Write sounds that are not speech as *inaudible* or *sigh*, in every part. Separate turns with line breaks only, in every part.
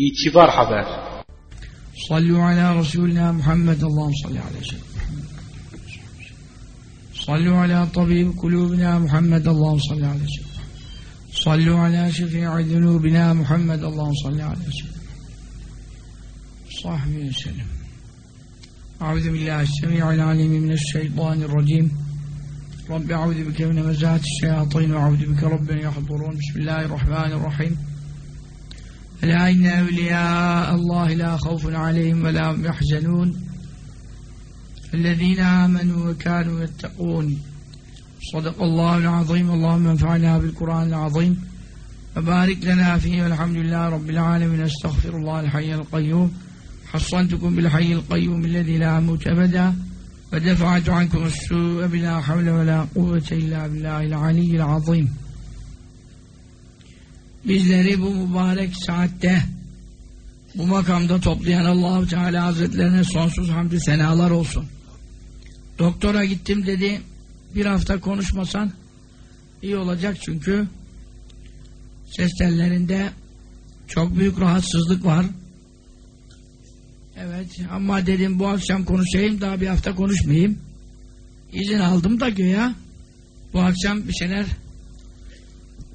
İtibar haber.
Sallu ala Resulina Muhammed Allah'ım salli aleyhi ve sellem. Sallu ala tabib kulubina Muhammed Allah'ım salli aleyhi ve sellem. Sallu ala şefi'i zunubina Muhammed Allah'ım salli aleyhi ve sellem. Sahbihi ve sellem. Euzu billahi semi'il alim mineşşeytanirracim. Rabbi euzu bike min mezatis şeyatin ve euzu bike rabben yahdurun. Bismillahirrahmanirrahim. ألا إن أولياء الله لا خوف عليهم ولا هم يحزنون. الذين آمنوا وكانوا يتقون. صدق الله العظيم. اللهم انفعنا بالقرآن العظيم. وبارك لنا فيه والحمد لله رب العالمين. أستغفر الله الحي القيوم. حصنتكم بالحي القيوم الذي لا أموت أبدا. ودفعت عنكم السوء بلا حول ولا قوة إلا بالله العلي العظيم. Bizleri bu mübarek saatte bu makamda toplayan Allahu Teala Hazretlerine sonsuz hamdü senalar olsun. Doktora gittim dedi bir hafta konuşmasan iyi olacak çünkü ses tellerinde çok büyük rahatsızlık var. Evet ama dedim bu akşam konuşayım daha bir hafta konuşmayayım. İzin aldım da göya bu akşam bir şeyler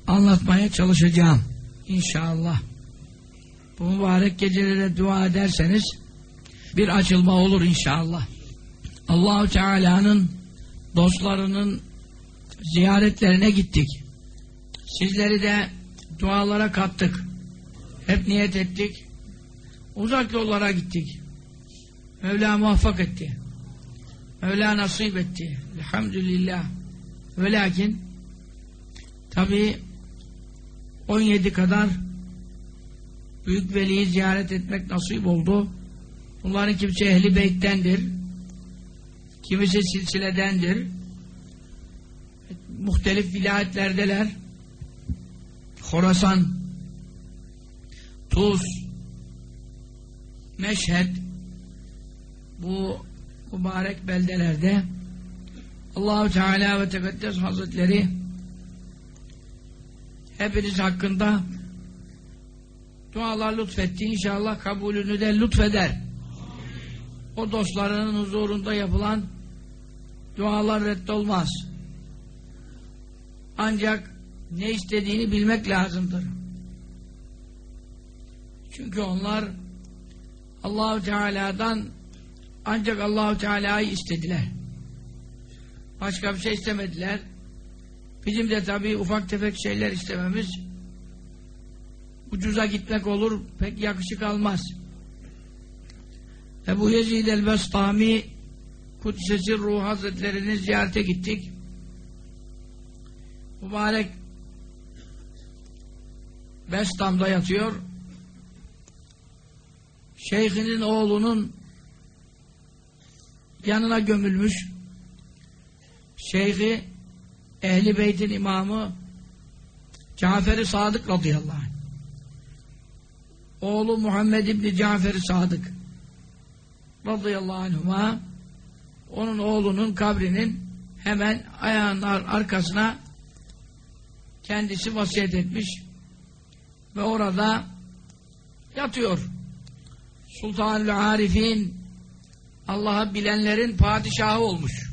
anlatmaya çalışacağım. İnşallah. Bu mübarek gecelere dua ederseniz bir açılma olur inşallah. Allahu Teala'nın dostlarının ziyaretlerine gittik. Sizleri de dualara kattık. Hep niyet ettik. Uzak yollara gittik. Mevla muvaffak etti. Mevla nasip etti. Elhamdülillah. Ve lakin tabi 17 kadar büyük veliyi ziyaret etmek nasip oldu. Bunların kimisi ehli beyttendir. Kimisi silsiledendir. Muhtelif vilayetlerdeler. Horasan, Tuz, Meşhed bu mübarek beldelerde Allahu Teala ve Tekaddes Hazretleri hepiniz hakkında dualar lütfetti. İnşallah kabulünü de lütfeder. O dostlarının huzurunda yapılan dualar reddolmaz. Ancak ne istediğini bilmek lazımdır. Çünkü onlar Allahu Teala'dan ancak Allahu Teala'yı istediler. Başka bir şey istemediler. Bizim de tabii ufak tefek şeyler istememiz ucuza gitmek olur, pek yakışık almaz. Ebu Yezid el-Bestami Kudsesi Ruh Hazretlerini ziyarete gittik. Mübarek Bestam'da yatıyor. Şeyhinin oğlunun yanına gömülmüş. Şeyhi Ehli Beyt'in imamı Cafer-i Sadık radıyallahu anh. Oğlu Muhammed İbni Cafer-i Sadık radıyallahu anhuma onun oğlunun kabrinin hemen ayağının arkasına kendisi vasiyet etmiş ve orada yatıyor. Sultanül Arif'in Allah'ı bilenlerin padişahı olmuş.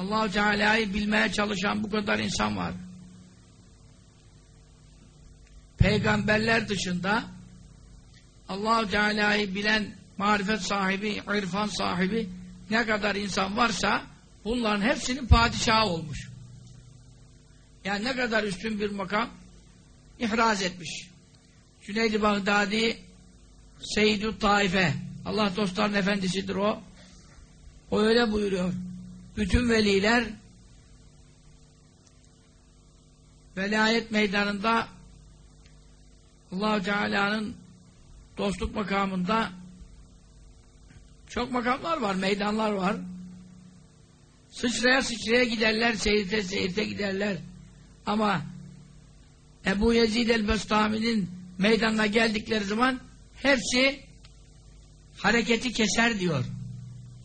Allahu Teala'yı bilmeye çalışan bu kadar insan var. Peygamberler dışında Allahu Teala'yı bilen marifet sahibi, irfan sahibi ne kadar insan varsa bunların hepsinin padişahı olmuş. Yani ne kadar üstün bir makam ihraz etmiş. Cüneyd-i Bağdadi Seyyid-i Taife Allah dostların efendisidir o. O öyle buyuruyor. Bütün veliler velayet meydanında allah Teala'nın dostluk makamında çok makamlar var, meydanlar var. Sıçraya sıçraya giderler, seyirte seyirte giderler. Ama Ebu Yezid el-Bestami'nin meydanına geldikleri zaman hepsi hareketi keser diyor.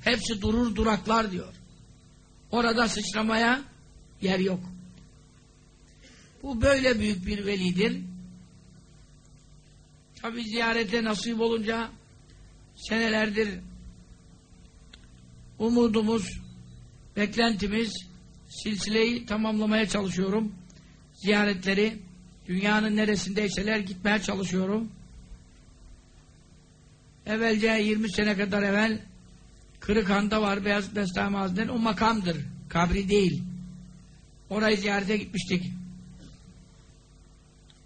Hepsi durur duraklar diyor. Orada sıçramaya yer yok. Bu böyle büyük bir velidir. Tabi ziyarete nasip olunca senelerdir umudumuz, beklentimiz silsileyi tamamlamaya çalışıyorum. Ziyaretleri dünyanın neresindeyseler gitmeye çalışıyorum. Evvelce 20 sene kadar evvel Kırıkhan'da var Beyazıt Bestami Hazretleri o makamdır. Kabri değil. Orayı ziyarete gitmiştik.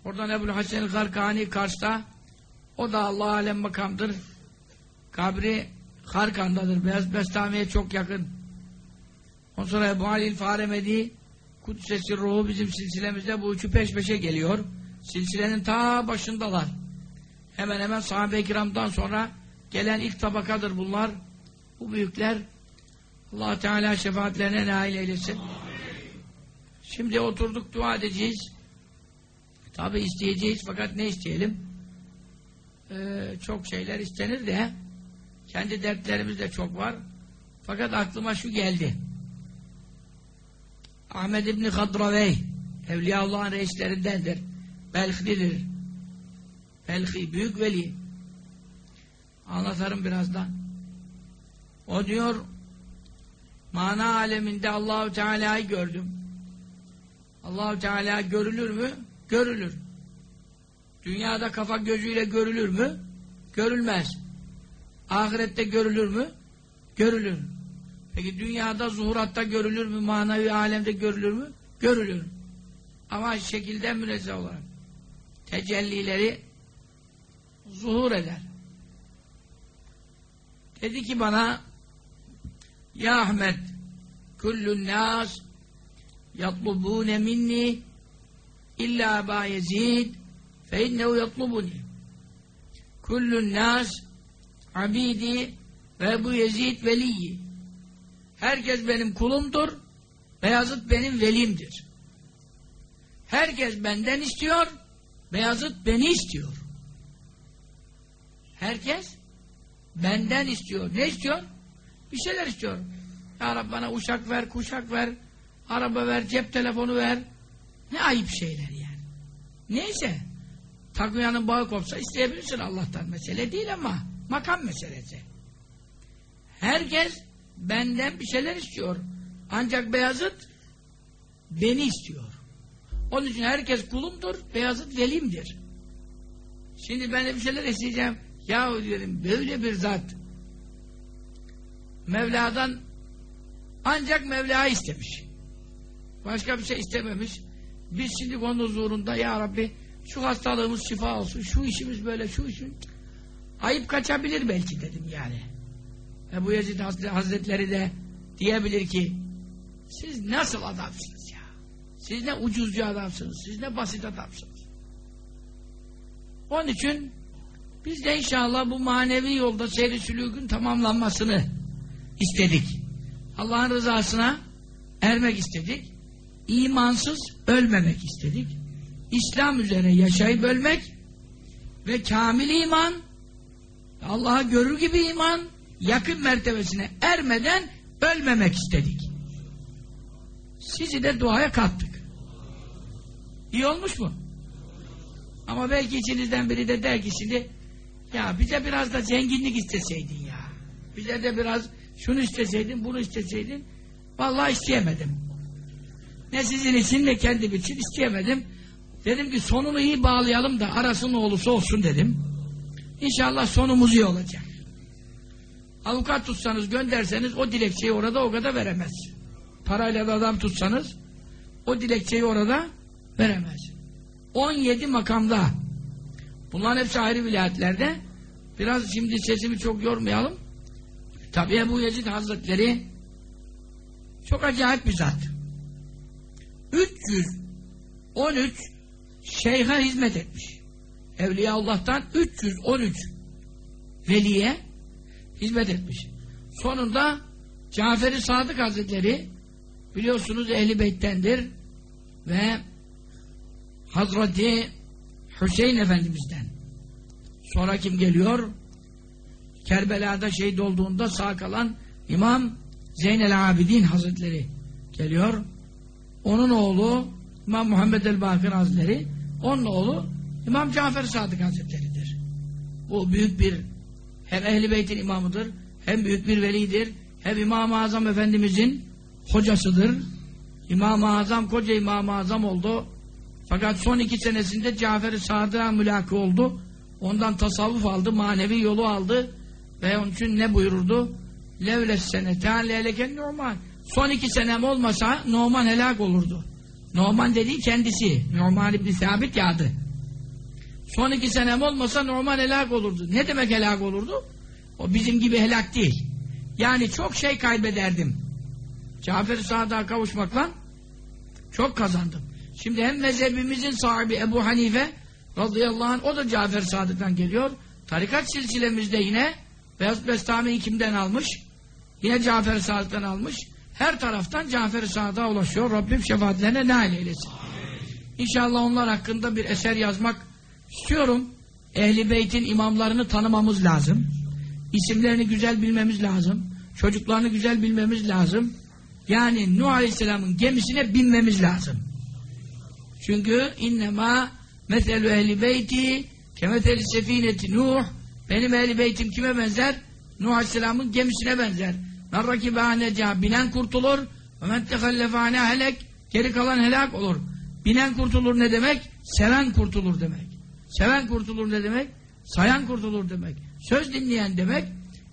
Oradan Ebu'l Hasan Karkani Kars'ta o da Allah alem makamdır. Kabri Harkan'dadır. Beyaz Bestami'ye çok yakın. Ondan sonra Ebu Halil Faremedi Kudsesi ruhu bizim silsilemizde bu üçü peş peşe geliyor. Silsilenin ta başındalar. Hemen hemen sahabe-i kiramdan sonra gelen ilk tabakadır bunlar. Bu büyükler allah Teala şefaatlerine nail eylesin. Şimdi oturduk dua edeceğiz. Tabi isteyeceğiz fakat ne isteyelim? Ee, çok şeyler istenir de kendi dertlerimiz de çok var. Fakat aklıma şu geldi. Ahmed İbni Hadravey Evliyaullah'ın reislerindendir. Belhlidir. Belhi, büyük veli. Anlatırım birazdan. O diyor mana aleminde Allahu Teala'yı gördüm. Allahu Teala görülür mü? Görülür. Dünyada kafa gözüyle görülür mü? Görülmez. Ahirette görülür mü? Görülür. Peki dünyada zuhuratta görülür mü? Manevi alemde görülür mü? Görülür. Ama şekilde münezzeh olarak. Tecellileri zuhur eder. Dedi ki bana Ya Ahmet kullun nas yatlubune minni illa Eba Yezid fe innehu yatlubuni. Kullun nas abidi ve bu Yezid veliyi. Herkes benim kulumdur Beyazıt benim velimdir. Herkes benden istiyor Beyazıt beni istiyor. Herkes benden istiyor. Ne istiyor? Bir şeyler istiyor ya Rabbi bana uşak ver, kuşak ver. Araba ver, cep telefonu ver. Ne ayıp şeyler yani. Neyse. Takviyanın bağı kopsa isteyebilirsin Allah'tan. Mesele değil ama makam meselesi. Herkes benden bir şeyler istiyor. Ancak Beyazıt beni istiyor. Onun için herkes kulumdur Beyazıt velimdir. Şimdi ben de bir şeyler isteyeceğim. Yahu diyorum böyle bir zat Mevla'dan ancak Mevla istemiş. Başka bir şey istememiş. Biz şimdi onun huzurunda ya Rabbi şu hastalığımız şifa olsun şu işimiz böyle şu işin ayıp kaçabilir belki dedim yani. Ebu Yezid Hazretleri de diyebilir ki siz nasıl adamsınız ya? Siz ne ucuzcu adamsınız siz ne basit adamsınız. Onun için biz de inşallah bu manevi yolda seyri sülükün tamamlanmasını istedik Allah'ın rızasına ermek istedik imansız ölmemek istedik İslam üzere yaşayıp ölmek ve kamil iman Allah'a görür gibi iman yakın mertebesine ermeden ölmemek istedik. Sizi de duaya kattık. İyi olmuş mu? Ama belki içinizden biri de der ki şimdi ya bize biraz da zenginlik isteseydin ya. Bize de biraz şunu isteseydin, bunu isteseydin. Vallahi isteyemedim. Ne sizin için ne kendim için isteyemedim. Dedim ki sonunu iyi bağlayalım da arası ne olsun dedim. İnşallah sonumuz iyi olacak. Avukat tutsanız gönderseniz o dilekçeyi orada o kadar veremez. Parayla da adam tutsanız o dilekçeyi orada veremez. 17 makamda bunların hepsi ayrı vilayetlerde biraz şimdi sesimi çok yormayalım. Tabi Ebu Yezid Hazretleri çok acayip bir zat. 313 şeyha hizmet etmiş. Evliya Allah'tan 313 veliye hizmet etmiş. Sonunda Cafer-i Sadık Hazretleri biliyorsunuz Ehli Beyt'tendir ve Hazreti Hüseyin Efendimiz'den. Sonra kim geliyor? Kerbela'da şehit olduğunda sağ kalan İmam Zeynel Abidin Hazretleri geliyor. Onun oğlu İmam Muhammed el-Bakir Hazretleri onun oğlu İmam Cafer Sadık Hazretleri'dir. Bu büyük bir hem Ehl-i Beyt'in imamıdır, hem büyük bir velidir, hem İmam-ı Azam Efendimizin hocasıdır. İmam-ı Azam, koca İmam-ı Azam oldu. Fakat son iki senesinde Cafer-i Sadık'a mülakı oldu. Ondan tasavvuf aldı, manevi yolu aldı. Ve onun için ne buyururdu? Levles seneten leyleken normal. Son iki senem olmasa Numan helak olurdu. Numan dediği kendisi. Numan İbni Sabit yağdı. Son iki senem olmasa Numan helak olurdu. Ne demek helak olurdu? O bizim gibi helak değil. Yani çok şey kaybederdim. Cafer-i Sadık'a kavuşmakla çok kazandım. Şimdi hem mezhebimizin sahibi Ebu Hanife radıyallahu anh o da Cafer Sadık'tan geliyor. Tarikat silsilemizde yine Beyaz Bestami'yi kimden almış? Yine Cafer Sadık'tan almış. Her taraftan Cafer Sadık'a ulaşıyor. Rabbim şefaatlerine nail eylesin. İnşallah onlar hakkında bir eser yazmak istiyorum. Ehli Beyt'in imamlarını tanımamız lazım. İsimlerini güzel bilmemiz lazım. Çocuklarını güzel bilmemiz lazım. Yani Nuh Aleyhisselam'ın gemisine binmemiz lazım. Çünkü innema meselü ehli beyti kemeteli sefineti Nuh benim ehli beytim kime benzer? Nuh Aleyhisselam'ın gemisine benzer. Men rakibâneca binen kurtulur ve men tehallefâne helek geri kalan helak olur. Binen kurtulur ne demek? Seven kurtulur demek. Seven kurtulur ne demek? Sayan kurtulur demek. Söz dinleyen demek.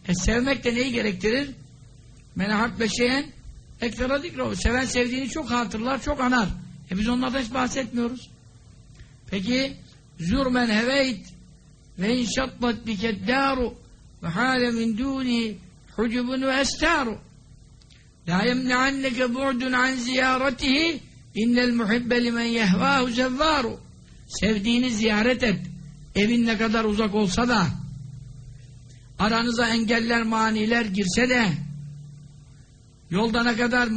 E sevmek de neyi gerektirir? Menahat beşeyen zikro. Seven sevdiğini çok hatırlar, çok anar. E biz onlardan hiç bahsetmiyoruz. Peki zürmen heveyt ve inşattat bikeddâru ve hâle min dûni hucubun ve estâru la yemneanneke bu'dun an ziyaretihi innel muhibbe limen yehvâhu zevvâru sevdiğini ziyaret et evin ne kadar uzak olsa da aranıza engeller maniler girse de Yolda ne kadar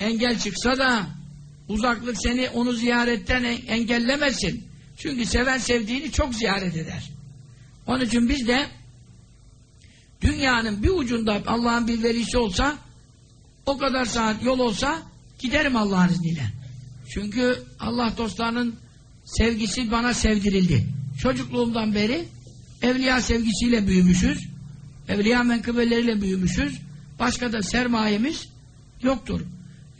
engel çıksa da uzaklık seni onu ziyaretten engellemesin. Çünkü seven sevdiğini çok ziyaret eder. Onun için biz de dünyanın bir ucunda Allah'ın bir velisi olsa o kadar saat yol olsa giderim Allah'ın izniyle. Çünkü Allah dostlarının sevgisi bana sevdirildi. Çocukluğumdan beri evliya sevgisiyle büyümüşüz. Evliya menkıbeleriyle büyümüşüz. Başka da sermayemiz yoktur.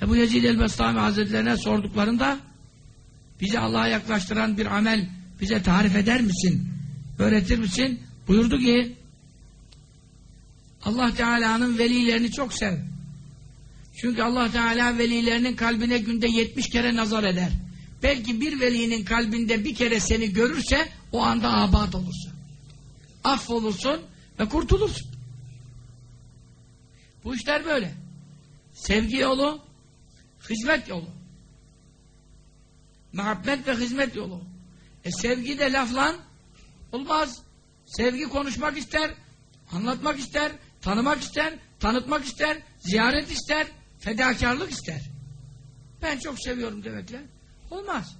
Ebu Yezid el-Bestami Hazretlerine sorduklarında bizi Allah'a yaklaştıran bir amel bize tarif eder misin? Öğretir misin? Buyurdu ki Allah Teala'nın velilerini çok sev. Çünkü Allah Teala velilerinin kalbine günde 70 kere nazar eder. Belki bir velinin kalbinde bir kere seni görürse o anda abad olursun. Affolursun ve kurtulursun. Bu işler böyle. Sevgi yolu, hizmet yolu. Muhabbet ve hizmet yolu. E sevgi de laflan olmaz. Sevgi konuşmak ister, anlatmak ister, tanımak ister, tanıtmak ister, ziyaret ister, fedakarlık ister. Ben çok seviyorum demekle olmaz.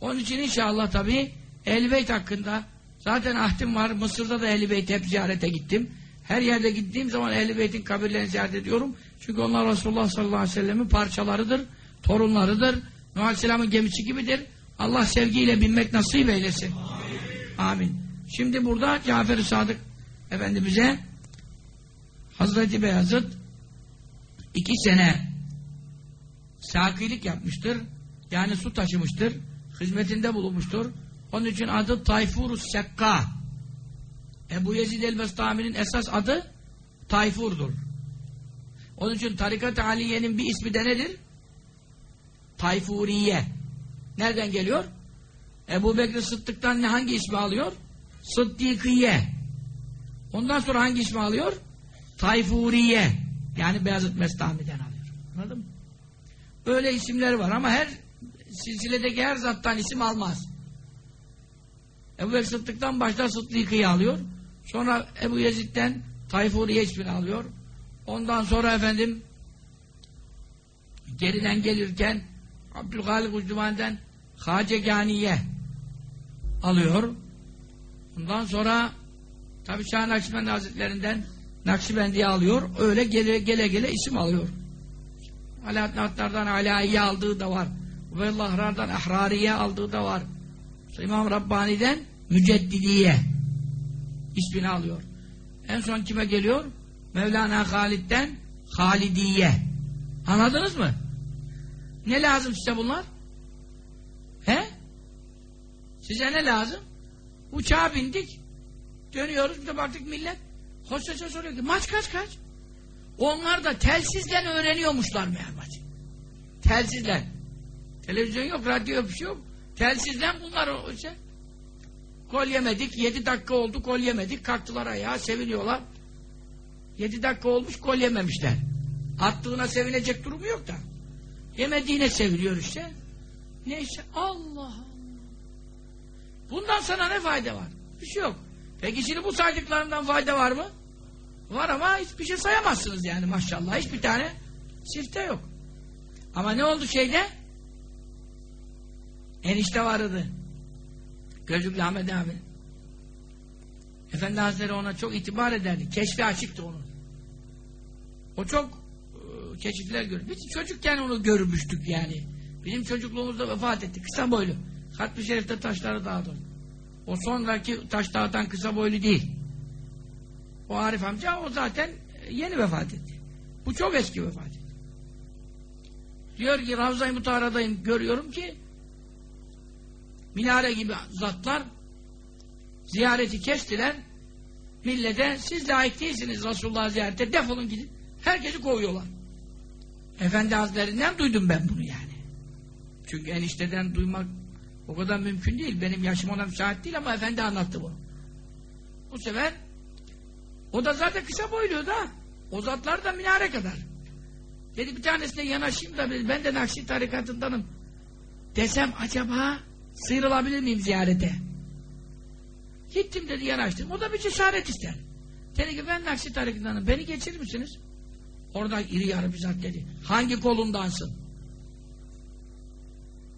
Onun için inşallah tabii Ehl-i hakkında zaten ahdim var. Mısır'da da Ehl-i hep ziyarete gittim. Her yerde gittiğim zaman Ehl-i Beyt'in kabirlerini ziyaret ediyorum. Çünkü onlar Resulullah sallallahu aleyhi ve sellem'in parçalarıdır, torunlarıdır. Nuh Aleyhisselam'ın gemisi gibidir. Allah sevgiyle binmek nasip eylesin. Amin. Şimdi burada Cafer-i Sadık Efendimiz'e Hazreti Beyazıt iki sene sakilik yapmıştır. Yani su taşımıştır. Hizmetinde bulunmuştur. Onun için adı Tayfur-u Sekka Ebu Yezid el-Bestami'nin esas adı Tayfur'dur. Onun için Tarikat-ı Aliye'nin bir ismi de nedir? Tayfuriye. Nereden geliyor? Ebu Bekir Sıddık'tan ne hangi ismi alıyor? Sıddikiye. Ondan sonra hangi ismi alıyor? Tayfuriye. Yani Beyazıt Mestami'den alıyor. Anladın mı? Öyle isimler var ama her silsiledeki her zattan isim almaz. Ebu Bekir Sıddık'tan başta Sıddikiye alıyor. Sonra Ebu Yezid'den Tayfuriye ismini alıyor. Ondan sonra efendim geriden gelirken Abdülhalik Ucduman'dan Haceganiye alıyor. Ondan sonra tabi Şah Nakşibendi Hazretlerinden Nakşibendiye alıyor. Öyle gele gele, gele isim alıyor. Alaaddin Attar'dan Alaiye aldığı da var. Ubeydullah Ahrariye aldığı da var. İmam Rabbani'den Müceddidiye ismini alıyor. En son kime geliyor? Mevlana Halid'den Halidiye. Anladınız mı? Ne lazım size bunlar? He? Size ne lazım? Uçağa bindik. Dönüyoruz bir de baktık millet. Hostese soruyor ki maç kaç kaç? Onlar da telsizden öğreniyormuşlar meğer maçı. Telsizden. Televizyon yok, radyo yok, bir şey yok. Telsizden bunlar o şey. Gol yemedik. Yedi dakika oldu gol yemedik. Kalktılar ayağa seviniyorlar. Yedi dakika olmuş gol yememişler. Attığına sevinecek durumu yok da. Yemediğine seviniyor işte. Neyse Allah. Bundan sana ne fayda var? Bir şey yok. Peki şimdi bu saydıklarından fayda var mı? Var ama hiçbir şey sayamazsınız yani maşallah. Hiçbir tane sifte yok. Ama ne oldu şeyde? Enişte vardı. Gözlüklü Ahmet abi. Efendi Hazretleri ona çok itibar ederdi. Keşfi açıktı onun. O çok e, keşifler görür. Biz çocukken onu görmüştük yani. Bizim çocukluğumuzda vefat etti. Kısa boylu. Hatmi Şerif'te taşları dağıdı. O sonraki taş dağıtan kısa boylu değil. O Arif amca o zaten yeni vefat etti. Bu çok eski vefat etti. Diyor ki Ravza-i Mutahara'dayım görüyorum ki minare gibi zatlar ziyareti kestiler millete siz layık değilsiniz Resulullah'ı ziyarete defolun gidin. Herkesi kovuyorlar. Efendi Hazretlerinden duydum ben bunu yani. Çünkü enişteden duymak o kadar mümkün değil. Benim yaşım ona müsait değil ama efendi anlattı bunu. Bu sefer o da zaten kısa boylu da. O zatlar da minare kadar. Dedi bir tanesine yanaşayım da ben de Nakşi tarikatındanım. Desem acaba sıyrılabilir miyim ziyarete? Gittim dedi yanaştım. O da bir cesaret ister. Dedi ki ben Nakşi tarikatındanım. Beni geçirir misiniz? Orada iri yarı bir zat dedi. Hangi kolundansın?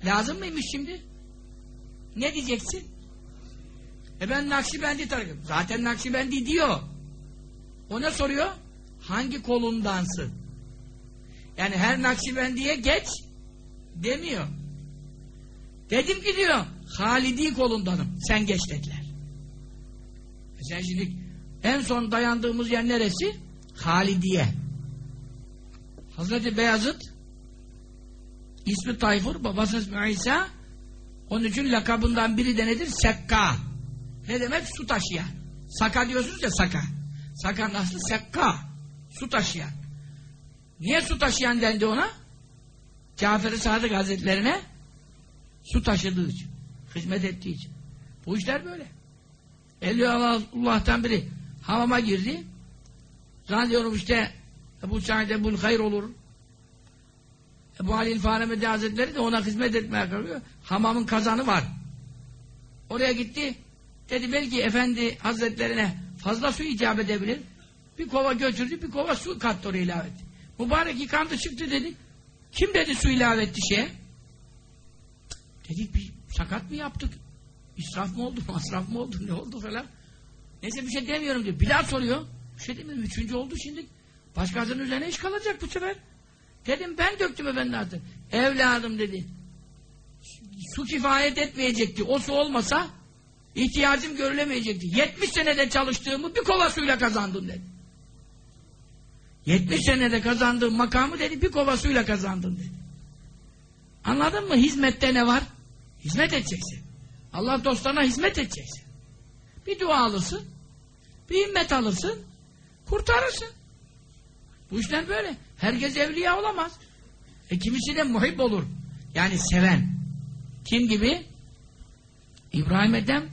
Lazım mıymış şimdi? Ne diyeceksin? E ben Nakşibendi tarikatım. Zaten Nakşibendi diyor. O ne soruyor? Hangi kolundansın? Yani her Nakşibendi'ye geç demiyor. Dedim ki diyor Halidi kolundanım. Sen geç dediler. E sen şimdi en son dayandığımız yer neresi? Halidiye. Hazreti Beyazıt ismi Tayfur, babası ismi İsa onun için lakabından biri de nedir? Sekka. Ne demek? Su taşıyan. Saka diyorsunuz ya saka. Sakan aslı sekka. Su taşıyan. Niye su taşıyan dendi ona? Cafer-i Sadık Hazretlerine su taşıdığı için. Hizmet ettiği için. Bu işler böyle. Allah'tan biri hamama girdi. Zannediyorum işte Ebu Sa'id Ebu'l Hayr olur. Ebu Halil Faremedi Hazretleri de ona hizmet etmeye kalkıyor. Hamamın kazanı var. Oraya gitti. Dedi belki efendi hazretlerine fazla su icap edebilir. Bir kova götürdü, bir kova su kattı oraya ilave etti. Mübarek yıkandı çıktı dedi. Kim dedi su ilave etti şeye? Dedik bir sakat mı yaptık? İsraf mı oldu, *laughs* masraf mı oldu, ne oldu falan. Neyse bir şey demiyorum diyor. Daha soruyor. Bir şey demiyorum. Üçüncü oldu şimdi. Başkasının üzerine iş kalacak bu sefer. Dedim ben döktüm efendi artık. Evladım dedi. Su kifayet etmeyecekti. O su olmasa ihtiyacım görülemeyecekti. 70 senede çalıştığımı bir kova suyla kazandım dedi. 70 senede kazandığım makamı dedi bir kova suyla kazandım dedi. Anladın mı? Hizmette ne var? Hizmet edeceksin. Allah dostlarına hizmet edeceksin. Bir dua alırsın. Bir himmet alırsın. Kurtarırsın. Bu işler böyle. Herkes evliya olamaz. E kimisi de muhib olur. Yani seven. Kim gibi? İbrahim Edem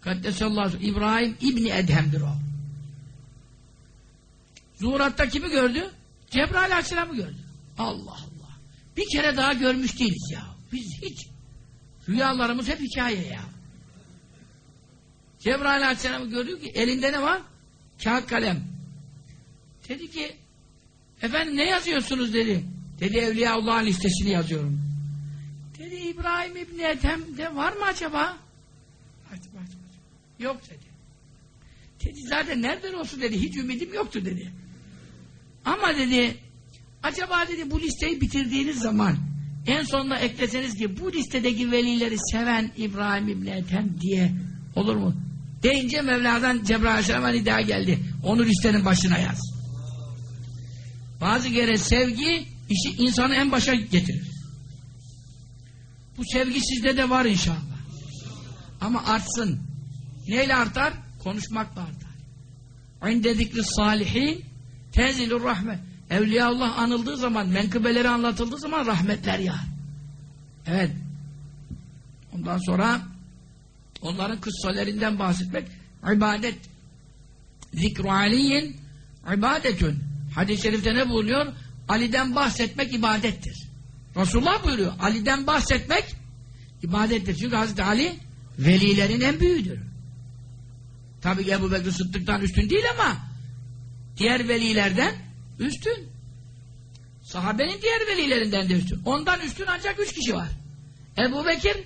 Kaddesallahu İbrahim İbni Edhem'dir o. Zuhurat'ta kimi gördü? Cebrail Aleyhisselam'ı gördü. Allah Allah. Bir kere daha görmüş değiliz ya. Biz hiç. Rüyalarımız hep hikaye ya. Cebrail Aleyhisselam'ı gördü ki elinde ne var? Kağıt kalem. Dedi ki efendim ne yazıyorsunuz dedi. Dedi Evliyaullah'ın listesini yazıyorum. Dedi İbrahim İbni Ethem'de var mı acaba? Açtım, açtım. Yok dedi. Dedi zaten nereden olsun dedi. Hiç ümidim yoktu dedi. Ama dedi acaba dedi bu listeyi bitirdiğiniz zaman en sonunda ekleseniz ki bu listedeki velileri seven İbrahim İbni Ethem diye olur mu? Deyince Mevla'dan Cebrail Aleyhisselam'a nida geldi. Onu listenin başına yaz. Bazı kere sevgi işi insanı en başa getirir. Bu sevgi sizde de var inşallah. Ama artsın. Neyle artar? Konuşmakla artar. İnde zikri salihin tenzilur rahmet. Evliyaullah anıldığı zaman, menkıbeleri anlatıldığı zaman rahmetler yağar. Evet. Ondan sonra onların kıssalerinden bahsetmek ibadet. Zikru aliyin ibadetün. Hadis-i şerifte ne bulunuyor? Ali'den bahsetmek ibadettir. Resulullah buyuruyor. Ali'den bahsetmek ibadettir. Çünkü Hazreti Ali velilerin en büyüğüdür. Tabi ki Ebu Bekir Sıddık'tan üstün değil ama diğer velilerden üstün. Sahabenin diğer velilerinden de üstün. Ondan üstün ancak üç kişi var. Ebu Bekir,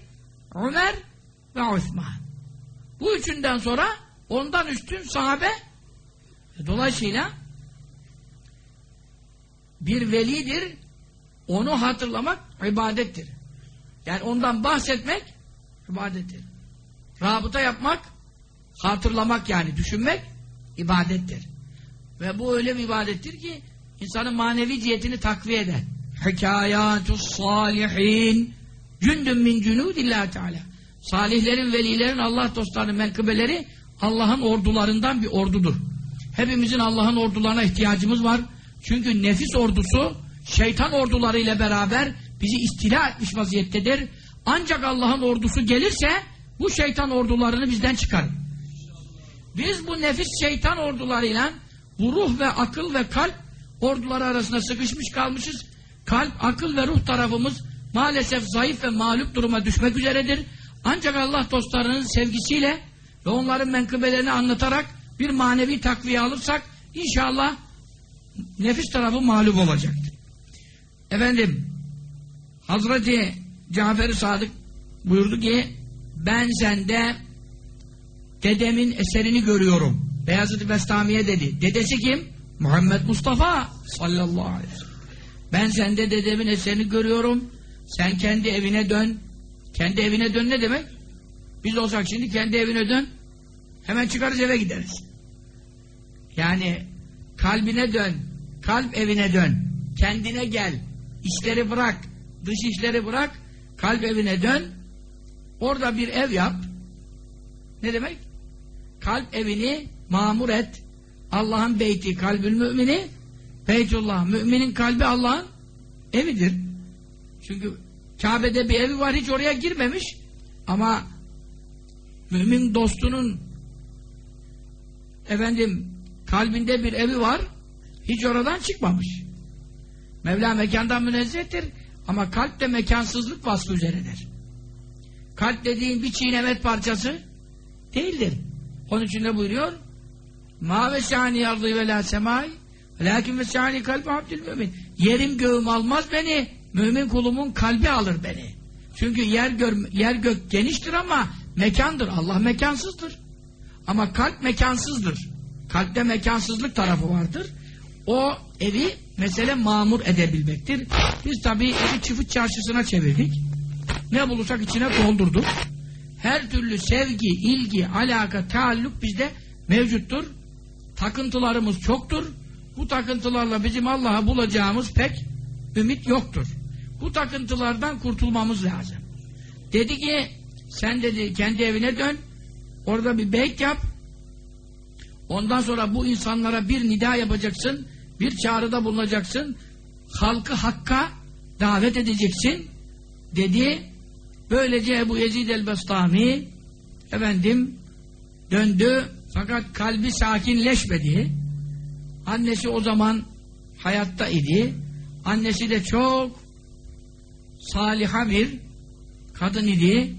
Ömer ve Osman. Bu üçünden sonra ondan üstün sahabe dolayısıyla bir velidir onu hatırlamak ibadettir. Yani ondan bahsetmek ibadettir. Rabıta yapmak hatırlamak yani düşünmek ibadettir. Ve bu öyle bir ibadettir ki insanın manevi cihetini takviye eder. Hikayatus salihin cündün min cünudillah teala. Salihlerin, velilerin, Allah dostlarının menkıbeleri Allah'ın ordularından bir ordudur. Hepimizin Allah'ın ordularına ihtiyacımız var. Çünkü nefis ordusu şeytan ordularıyla beraber bizi istila etmiş vaziyettedir. Ancak Allah'ın ordusu gelirse bu şeytan ordularını bizden çıkarır. Biz bu nefis şeytan ordularıyla bu ruh ve akıl ve kalp orduları arasında sıkışmış kalmışız. Kalp, akıl ve ruh tarafımız maalesef zayıf ve mağlup duruma düşmek üzeredir. Ancak Allah dostlarının sevgisiyle ve onların menkıbelerini anlatarak bir manevi takviye alırsak inşallah nefis tarafı mağlup olacaktır. Efendim Hazreti Cafer-i Sadık buyurdu ki ben sende dedemin eserini görüyorum. Beyazıt-ı Bestamiye dedi. Dedesi kim? Muhammed Mustafa sallallahu aleyhi ve sellem. Ben sende dedemin eserini görüyorum. Sen kendi evine dön. Kendi evine dön ne demek? Biz olsak şimdi kendi evine dön. Hemen çıkarız eve gideriz. Yani kalbine dön. Kalp evine dön. Kendine gel. İşleri bırak. Dış işleri bırak. Kalp evine dön. Orada bir ev yap. Ne demek? Kalp evini mamur et. Allah'ın beyti kalbül mümini Beytullah. Müminin kalbi Allah'ın evidir. Çünkü Kabe'de bir evi var hiç oraya girmemiş. Ama mümin dostunun efendim kalbinde bir evi var hiç oradan çıkmamış. Mevla mekandan münezzehtir ama kalp de mekansızlık vasfı üzeredir. Kalp dediğin bir çiğnemet parçası değildir. Onun için de buyuruyor Ma ve şani yardı ve la semai lakin ve şani kalbi abdül mümin yerim göğüm almaz beni mümin kulumun kalbi alır beni. Çünkü yer, gör, yer gök geniştir ama mekandır. Allah mekansızdır. Ama kalp mekansızdır. Kalpte mekansızlık tarafı vardır. O evi mesele mamur edebilmektir. Biz tabii evi çıfıt çarşısına çevirdik. Ne bulursak içine doldurduk. Her türlü sevgi, ilgi, alaka, taalluk bizde mevcuttur. Takıntılarımız çoktur. Bu takıntılarla bizim Allah'a bulacağımız pek ümit yoktur. Bu takıntılardan kurtulmamız lazım. Dedi ki sen dedi kendi evine dön. Orada bir beyt yap. Ondan sonra bu insanlara bir nida yapacaksın. Bir çağrıda bulunacaksın. Halkı hakka davet edeceksin. Dedi. Böylece Ebu Yezid el-Bestami efendim döndü fakat kalbi sakinleşmedi. Annesi o zaman hayatta idi. Annesi de çok saliha bir kadın idi.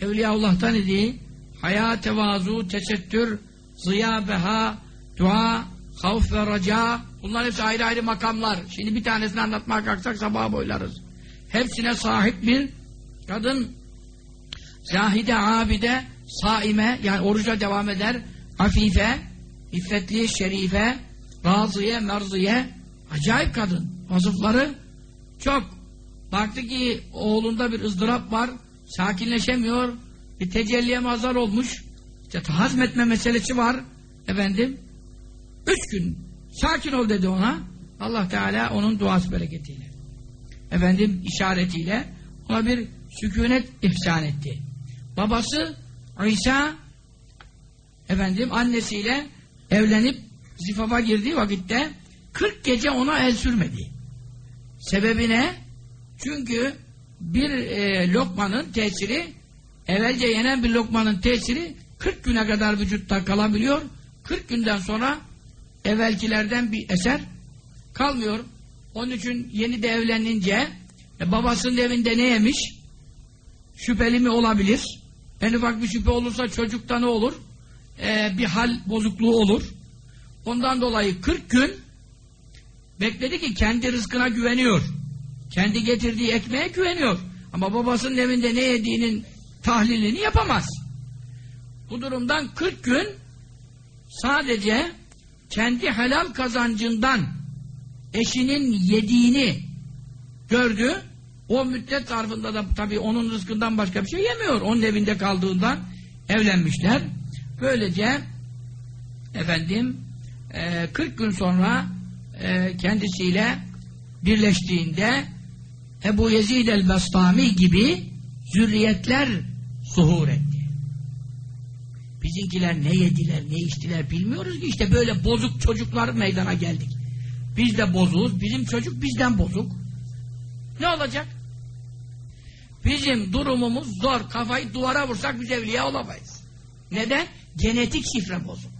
Evliyaullah'tan idi. Haya, tevazu, tesettür, ziya, beha, dua, havf ve raca. Bunlar hepsi ayrı ayrı makamlar. Şimdi bir tanesini anlatmaya kalksak sabaha boylarız. Hepsine sahip bir kadın zahide, abide, saime yani oruca devam eder. Afife, iffetli, şerife, razıye, merziye acayip kadın. Vasıfları çok. Baktı ki oğlunda bir ızdırap var. Sakinleşemiyor. Bir tecelliye mazhar olmuş. İşte hazmetme meselesi var. Efendim, üç gün sakin ol dedi ona. Allah Teala onun duası bereketiyle. Efendim, işaretiyle ona bir sükunet ihsan etti. Babası İsa efendim annesiyle evlenip zifafa girdiği vakitte 40 gece ona el sürmedi. Sebebi ne? Çünkü bir e, lokmanın tesiri evvelce yenen bir lokmanın tesiri 40 güne kadar vücutta kalabiliyor. 40 günden sonra evvelkilerden bir eser kalmıyor. Onun için yeni de evlenince e, babasının evinde ne yemiş? Şüpheli mi olabilir? En ufak bir şüphe olursa çocukta ne olur? Ee, bir hal bozukluğu olur. Ondan dolayı 40 gün bekledi ki kendi rızkına güveniyor. Kendi getirdiği ekmeğe güveniyor. Ama babasının evinde ne yediğinin tahlilini yapamaz. Bu durumdan 40 gün sadece kendi helal kazancından eşinin yediğini gördü. O müddet zarfında da tabii onun rızkından başka bir şey yemiyor. Onun evinde kaldığından evlenmişler. Böylece efendim e, 40 gün sonra e, kendisiyle birleştiğinde Ebu Yezid el-Bastami gibi zürriyetler zuhur etti. Bizimkiler ne yediler, ne içtiler bilmiyoruz ki işte böyle bozuk çocuklar meydana geldik. Biz de bozuğuz, bizim çocuk bizden bozuk. Ne olacak? Bizim durumumuz zor. Kafayı duvara vursak biz evliya olamayız. Neden? Genetik şifre bozuk.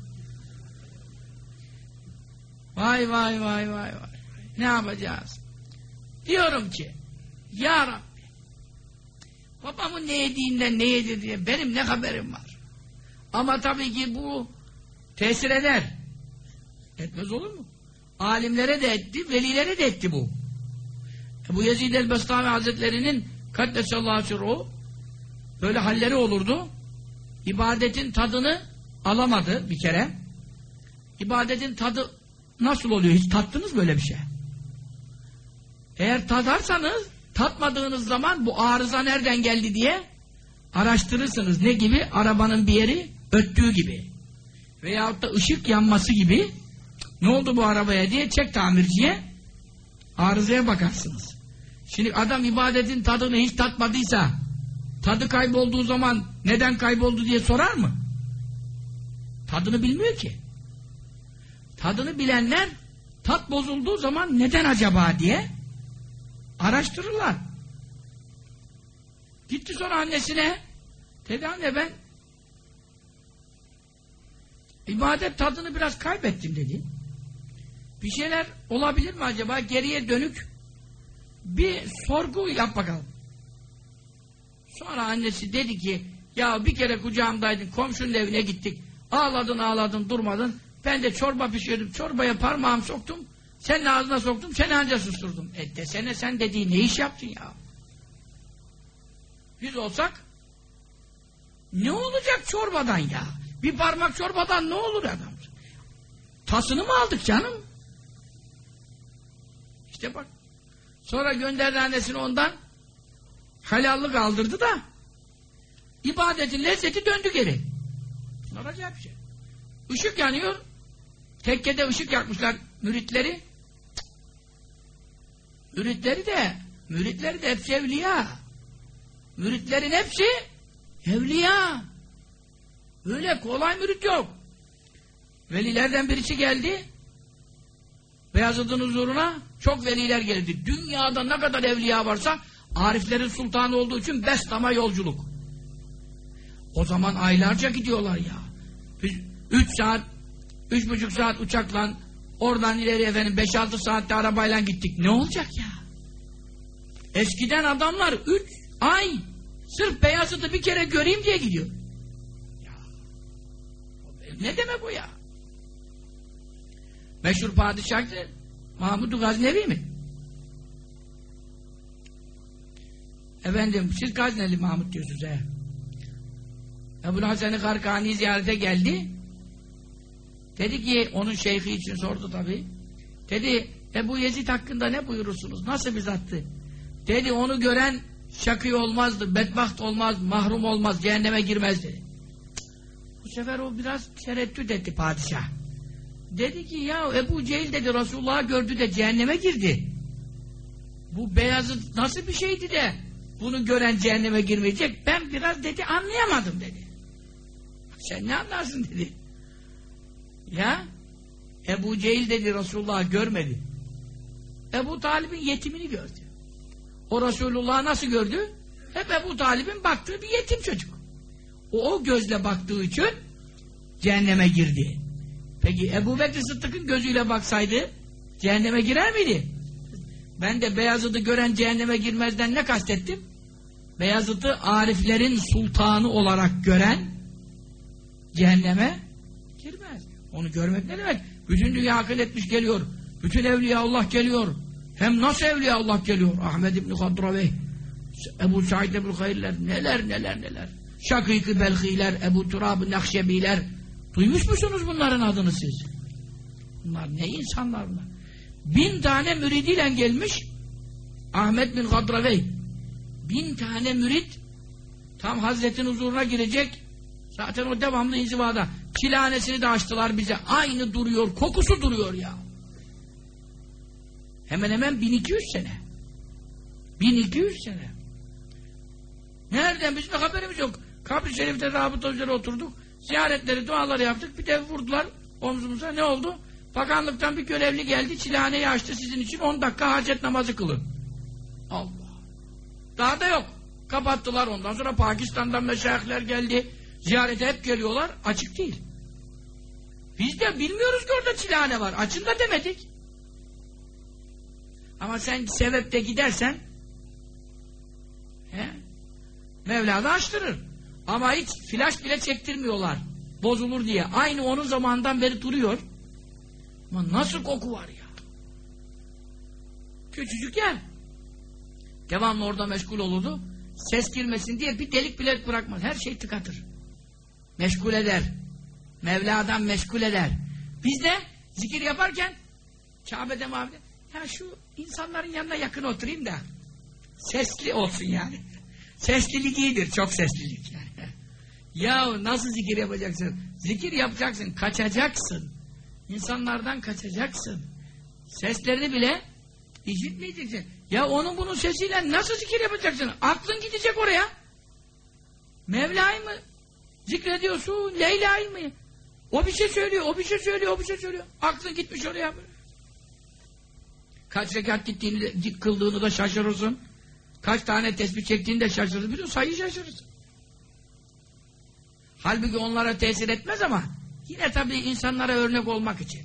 Vay vay vay vay vay. Ne yapacağız? Diyorum ki Ya Rabbi babamın ne yediğinden ne yedi diye benim ne haberim var. Ama tabii ki bu tesir eder. Etmez olur mu? Alimlere de etti, velilere de etti bu. Bu Yezid el-Bestami Hazretleri'nin Kaddesallahu sirruhu böyle halleri olurdu. İbadetin tadını alamadı bir kere. İbadetin tadı nasıl oluyor? Hiç tattınız böyle bir şey? Eğer tadarsanız tatmadığınız zaman bu arıza nereden geldi diye araştırırsınız. Ne gibi? Arabanın bir yeri öttüğü gibi. Veyahut da ışık yanması gibi ne oldu bu arabaya diye çek tamirciye arızaya bakarsınız. Şimdi adam ibadetin tadını hiç tatmadıysa tadı kaybolduğu zaman neden kayboldu diye sorar mı? Tadını bilmiyor ki. Tadını bilenler tat bozulduğu zaman neden acaba diye araştırırlar. Gitti sonra annesine dedi anne ben ibadet tadını biraz kaybettim dedi. Bir şeyler olabilir mi acaba? Geriye dönük bir sorgu yap bakalım. Sonra annesi dedi ki ya bir kere kucağımdaydın komşunun evine gittik. Ağladın ağladın durmadın. Ben de çorba pişirdim. Çorbaya parmağımı soktum. Senin ağzına soktum. Seni anca susturdum. E desene sen dediği ne iş yaptın ya? Biz olsak ne olacak çorbadan ya? Bir parmak çorbadan ne olur adam? Tasını mı aldık canım? İşte bak. Sonra gönderdi annesini ondan halallık aldırdı da ibadetin lezzeti döndü geri. Bunlar acayip bir şey. Işık yanıyor. Tekkede ışık yakmışlar müritleri. Müritleri de müritleri de hepsi evliya. Müritlerin hepsi evliya. Öyle kolay mürit yok. Velilerden birisi geldi. Beyazıt'ın huzuruna çok veliler geldi. Dünyada ne kadar evliya varsa Ariflerin sultanı olduğu için Bestam'a yolculuk. O zaman aylarca gidiyorlar ya. Biz üç saat, üç buçuk saat uçakla oradan ileri efendim beş altı saatte arabayla gittik. Ne olacak ya? Eskiden adamlar üç ay sırf Beyazıt'ı bir kere göreyim diye gidiyor. Ne demek bu ya? Meşhur padişah Mahmud Gaznevi mi? Efendim siz Gazneli Mahmud diyorsunuz he. Ebu Hasan-ı Karkani ziyarete geldi. Dedi ki onun şeyhi için sordu tabi. Dedi Ebu Yezid hakkında ne buyurursunuz? Nasıl bir zattı? Dedi onu gören şakı olmazdı, bedbaht olmaz, mahrum olmaz, cehenneme girmez dedi. Sefer o biraz tereddüt etti padişah. Dedi ki ya Ebu Cehil dedi Resulullah'ı gördü de cehenneme girdi. Bu beyazı nasıl bir şeydi de bunu gören cehenneme girmeyecek. Ben biraz dedi anlayamadım dedi. Sen ne anlarsın dedi. Ya Ebu Cehil dedi Resulullah'ı görmedi. Ebu Talib'in yetimini gördü. O Resulullah'ı nasıl gördü? Hep Ebu Talib'in baktığı bir yetim çocuk. O, o gözle baktığı için cehenneme girdi. Peki Ebu Bekir Sıddık'ın gözüyle baksaydı cehenneme girer miydi? Ben de Beyazıt'ı gören cehenneme girmezden ne kastettim? Beyazıt'ı Ariflerin sultanı olarak gören cehenneme girmez. Onu görmek ne demek? Bütün dünya akıl etmiş geliyor. Bütün evliya Allah geliyor. Hem nasıl evliya Allah geliyor? Ahmed İbni Kadravey, Ebu Said Ebu Hayırler, neler neler neler. Şakik-i Belhiler, Ebu Turab-ı Nakşebiler. Duymuş musunuz bunların adını siz? Bunlar ne insanlar bunlar? Bin tane müridiyle gelmiş Ahmet bin Kadravey. Bin tane mürit tam Hazretin huzuruna girecek. Zaten o devamlı inzivada. Çilehanesini de açtılar bize. Aynı duruyor. Kokusu duruyor ya. Hemen hemen 1200 sene. 1200 sene. Nereden? Bizim haberimiz yok. Kabri Şerif'te rabıta üzere oturduk. Ziyaretleri, duaları yaptık. Bir de vurdular omzumuza. Ne oldu? Bakanlıktan bir görevli geldi. Çilehaneyi açtı sizin için. 10 dakika hacet namazı kılın. Allah. Daha da yok. Kapattılar ondan sonra Pakistan'dan meşayihler geldi. Ziyarete hep geliyorlar. Açık değil. Biz de bilmiyoruz ki orada çilehane var. Açın da demedik. Ama sen sebepte gidersen he, Mevla da açtırır. Ama hiç flash bile çektirmiyorlar. Bozulur diye. Aynı onun zamanından beri duruyor. Ama nasıl koku var ya. Küçücük yer. Devamlı orada meşgul olurdu. Ses girmesin diye bir delik bile bırakmaz. Her şey tıkatır. Meşgul eder. Mevla'dan meşgul eder. Biz de zikir yaparken Kabe'de mabede ya şu insanların yanına yakın oturayım da sesli olsun yani. *laughs* Seslilik iyidir. Çok seslilik. Ya nasıl zikir yapacaksın? Zikir yapacaksın. Kaçacaksın. İnsanlardan kaçacaksın. Seslerini bile işitmeyeceksin. Ya onun bunun sesiyle nasıl zikir yapacaksın? Aklın gidecek oraya. Mevla'yı mı zikrediyorsun? Leyla'yı mı? O bir şey söylüyor, o bir şey söylüyor, o bir şey söylüyor. Aklın gitmiş oraya. Kaç rekat gittiğini de, kıldığını da şaşırırsın. Kaç tane tesbih çektiğini de şaşırırsın. Bütün sayı şaşırırsın. Halbuki onlara tesir etmez ama yine tabii insanlara örnek olmak için.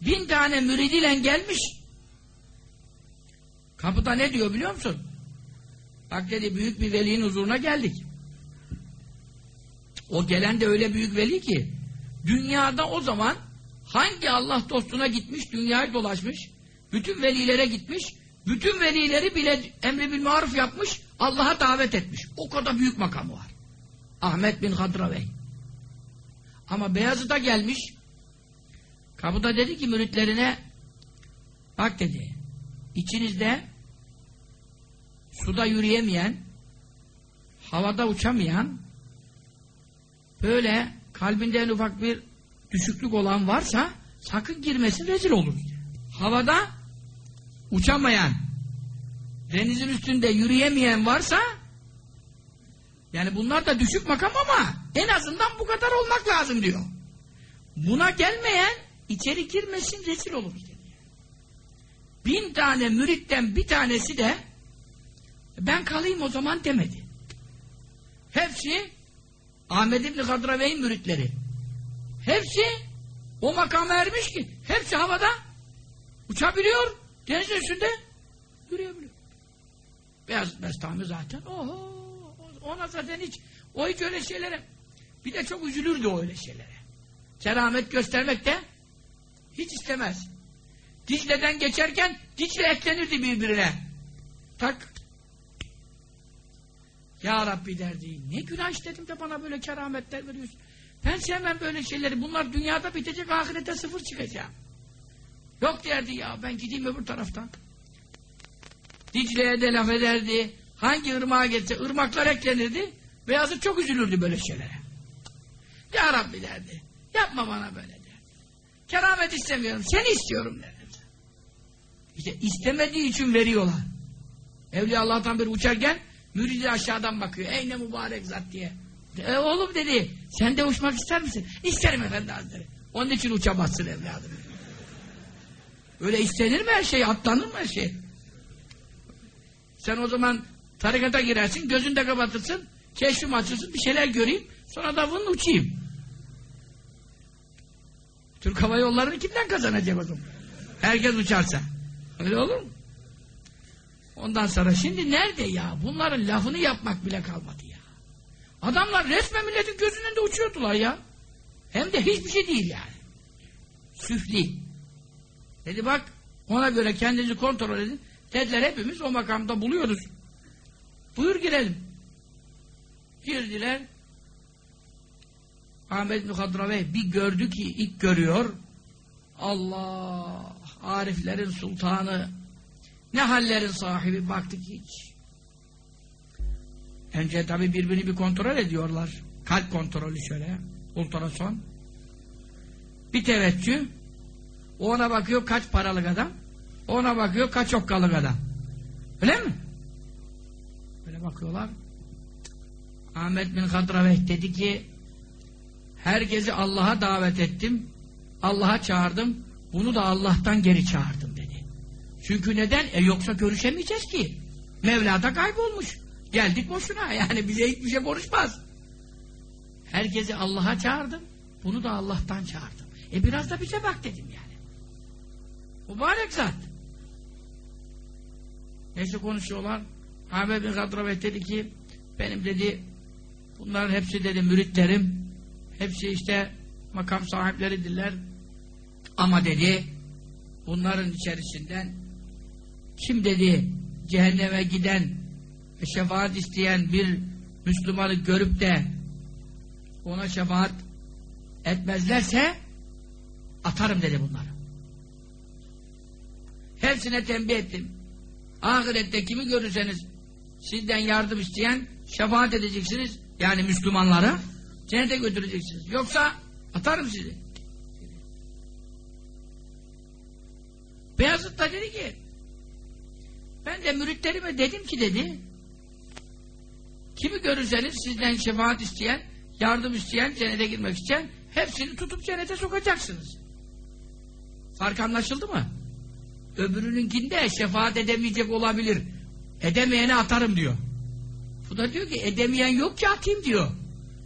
Bin tane müridiyle gelmiş. Kapıda ne diyor biliyor musun? Bak dedi büyük bir velinin huzuruna geldik. O gelen de öyle büyük veli ki dünyada o zaman hangi Allah dostuna gitmiş, dünyayı dolaşmış, bütün velilere gitmiş, bütün velileri bile emri bil maruf yapmış, Allah'a davet etmiş. O kadar büyük makamı var. Ahmet bin Hadravey. Ama Beyazıt'a gelmiş, kapıda dedi ki müritlerine, bak dedi, içinizde suda yürüyemeyen, havada uçamayan, böyle kalbinde en ufak bir düşüklük olan varsa sakın girmesin rezil olur. Havada uçamayan, denizin üstünde yürüyemeyen varsa yani bunlar da düşük makam ama en azından bu kadar olmak lazım diyor. Buna gelmeyen içeri girmesin rezil olur. Diyor. Bin tane müritten bir tanesi de ben kalayım o zaman demedi. Hepsi Ahmed İbni Kadravey'in müritleri. Hepsi o makama ermiş ki hepsi havada uçabiliyor, denizin üstünde yürüyebiliyor. Beyaz Bestami zaten oho ona zaten hiç o hiç öyle şeylere bir de çok üzülürdü o öyle şeylere. Keramet göstermek de hiç istemez. Dicle'den geçerken Dicle eklenirdi birbirine. Tak. Ya Rabbi derdi. Ne günah işledim de bana böyle kerametler veriyorsun. Ben sevmem böyle şeyleri. Bunlar dünyada bitecek, ahirete sıfır çıkacağım. Yok derdi ya, ben gideyim öbür taraftan. Dicle'ye de laf ederdi. Hangi ırmağa geçse ırmaklar eklenirdi. Beyazıt çok üzülürdü böyle şeylere. Ya Rabbi derdi. Yapma bana böyle derdi. Keramet istemiyorum. Seni istiyorum derdi. İşte istemediği için veriyorlar. Evliya Allah'tan beri uçarken müridi aşağıdan bakıyor. Ey ne mübarek zat diye. E oğlum dedi. Sen de uçmak ister misin? İsterim efendi hazretleri. Onun için uçamazsın evladım. Öyle istenir mi her şey? Atlanır mı her şey? Sen o zaman tarikata girersin, gözünü de kapatırsın, keşfim açılsın, bir şeyler göreyim, sonra da bunun uçayım. Türk Hava Yolları'nı kimden kazanacak o zaman? Herkes uçarsa. Öyle olur mu? Ondan sonra şimdi nerede ya? Bunların lafını yapmak bile kalmadı ya. Adamlar resmen milletin gözünün önünde uçuyordular ya. Hem de hiçbir şey değil yani. Süfli. Dedi bak ona göre kendinizi kontrol edin. Dediler hepimiz o makamda buluyoruz. Buyur girelim. Girdiler. Ahmet bin Hadrave bir gördü ki ilk görüyor. Allah Ariflerin sultanı ne hallerin sahibi baktık hiç. Önce tabi birbirini bir kontrol ediyorlar. Kalp kontrolü şöyle. Ultrason. Bir teveccüh. Ona bakıyor kaç paralık adam. Ona bakıyor kaç okkalık adam. Öyle mi? Bakıyorlar. Ahmet bin Kadraveh dedi ki herkesi Allah'a davet ettim. Allah'a çağırdım. Bunu da Allah'tan geri çağırdım dedi. Çünkü neden? E yoksa görüşemeyeceğiz ki. Mevla da kaybolmuş. Geldik boşuna. *laughs* Yani bize hiçbir şey konuşmaz. Herkesi Allah'a çağırdım. Bunu da Allah'tan çağırdım. E biraz da bize bak dedim yani. Mübarek zat. Neyse konuşuyorlar. Ahmet bin Kadravet dedi ki benim dedi bunların hepsi dedi müritlerim. Hepsi işte makam sahipleridirler. Ama dedi bunların içerisinden kim dedi cehenneme giden ve şefaat isteyen bir Müslümanı görüp de ona şefaat etmezlerse atarım dedi bunları. Hepsine tembih ettim. Ahirette kimi görürseniz sizden yardım isteyen şefaat edeceksiniz. Yani Müslümanlara cennete götüreceksiniz. Yoksa atarım sizi. Beyazıt da dedi ki ben de müritlerime dedim ki dedi kimi görürseniz sizden şefaat isteyen yardım isteyen, cennete girmek isteyen hepsini tutup cennete sokacaksınız. Fark anlaşıldı mı? Öbürününkinde şefaat edemeyecek olabilir. Edemeyene atarım diyor. Bu da diyor ki edemeyen yok ki atayım diyor.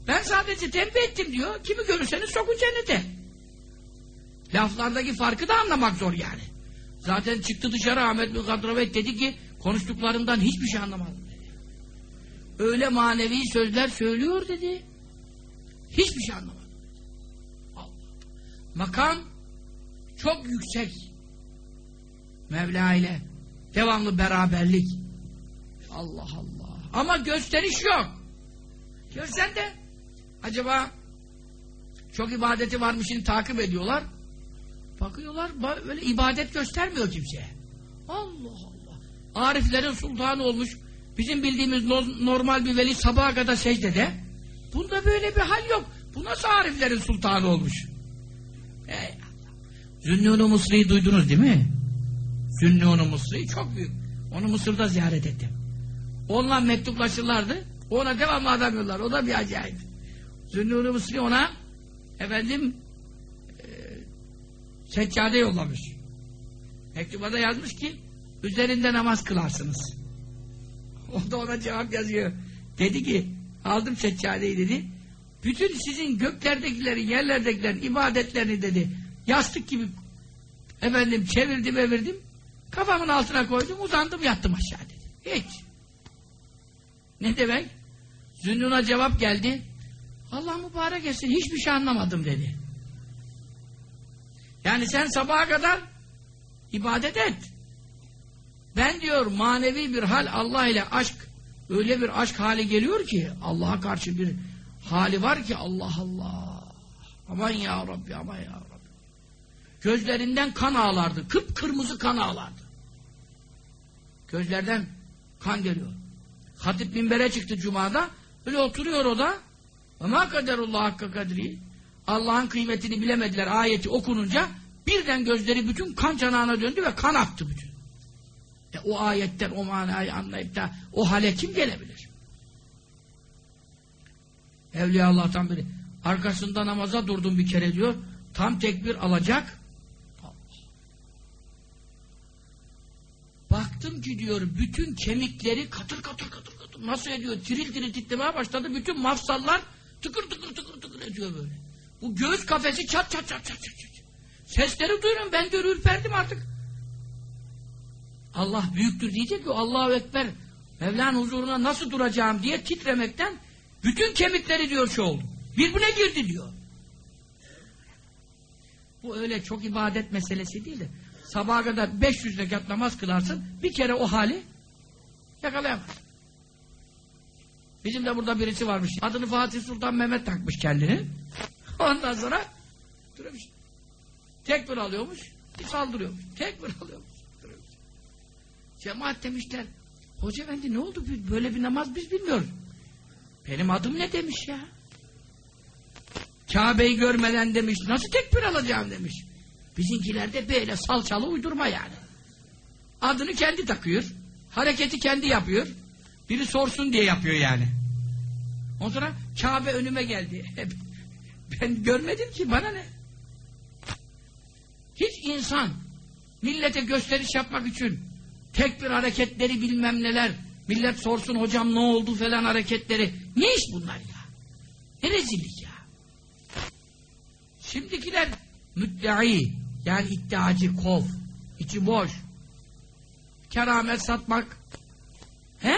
Ben sadece tembih ettim diyor. Kimi görürseniz sokun cennete. Laflardaki farkı da anlamak zor yani. Zaten çıktı dışarı Ahmet bin Kadravet dedi ki konuştuklarımdan hiçbir şey anlamadım dedi. Öyle manevi sözler söylüyor dedi. Hiçbir şey anlamadım. Allah. Makam çok yüksek. Mevla ile devamlı beraberlik. Allah Allah. Ama gösteriş yok. Görsen de acaba çok ibadeti varmışını takip ediyorlar. Bakıyorlar böyle ibadet göstermiyor kimseye. Allah Allah. Ariflerin sultanı olmuş. Bizim bildiğimiz normal bir veli sabaha kadar secdede. Bunda böyle bir hal yok. Bu nasıl ariflerin sultanı olmuş? Ey. Zünnûn-u Mısri'yi duydunuz değil mi? Zünnûn-u Mısri çok büyük. Onu Mısır'da ziyaret ettim. Onunla mektuplaşırlardı. Ona devamlı adamıyorlar. O da bir acayip. Zünnûn-u Mısri ona efendim e, seccade yollamış. Mektuba da yazmış ki üzerinde namaz kılarsınız. *laughs* O da ona cevap yazıyor. Dedi ki aldım seccadeyi dedi. Bütün sizin göklerdekilerin, yerlerdekilerin ibadetlerini dedi. Yastık gibi efendim çevirdim evirdim. Kafamın altına koydum uzandım yattım aşağı dedi. Hiç. Ne demek? Zünnun'a cevap geldi. Allah mübarek etsin hiçbir şey anlamadım dedi. Yani sen sabaha kadar ibadet et. Ben diyor manevi bir hal Allah ile aşk öyle bir aşk hali geliyor ki Allah'a karşı bir hali var ki Allah Allah. Aman ya Rabbi aman ya Rabbi. Gözlerinden kan ağlardı. Kıpkırmızı kan ağlardı. Gözlerden kan geliyor. Hatip minbere çıktı cumada. Öyle oturuyor o da. Ma kaderullah hakka kadri. Allah'ın kıymetini bilemediler ayeti okununca birden gözleri bütün kan çanağına döndü ve kan aktı bütün. E o ayetten o manayı anlayıp da o hale kim gelebilir? Evliya Allah'tan biri. Arkasında namaza durdum bir kere diyor. Tam tekbir alacak. Baktım ki diyor bütün kemikleri katır katır katır nasıl ediyor? Tiril tiril titremeye başladı. Bütün mafsallar tıkır tıkır tıkır tıkır ediyor böyle. Bu göğüs kafesi çat çat çat çat çat. Sesleri duyuyorum ben diyor ürperdim artık. Allah büyüktür diyecek ki Allahu Ekber Mevla'nın huzuruna nasıl duracağım diye titremekten bütün kemikleri diyor şey oldu. Birbirine girdi diyor. Bu öyle çok ibadet meselesi değil de sabaha kadar 500 rekat namaz kılarsın bir kere o hali yakalayamaz. Bizim de burada birisi varmış. Adını Fatih Sultan Mehmet takmış kendini. *laughs* Ondan sonra durmuş. Tekbir alıyormuş, saldırıyormuş. Tekbir alıyormuş. Duruyormuş. Cemaat demişler, Hoca efendi ne oldu? Böyle bir namaz biz bilmiyoruz. Benim adım ne demiş ya? Kabe'yi görmeden demiş, nasıl tekbir alacağım demiş. Bizimkiler de böyle salçalı uydurma yani. Adını kendi takıyor, hareketi kendi yapıyor. Biri sorsun diye yapıyor yani. Ondan sonra Kabe önüme geldi. Ben görmedim ki bana ne? Hiç insan millete gösteriş yapmak için tekbir hareketleri bilmem neler millet sorsun hocam ne oldu falan hareketleri ne iş bunlar ya? Ne rezillik ya? Şimdikiler müddai yani iddiacı kov içi boş keramet satmak he?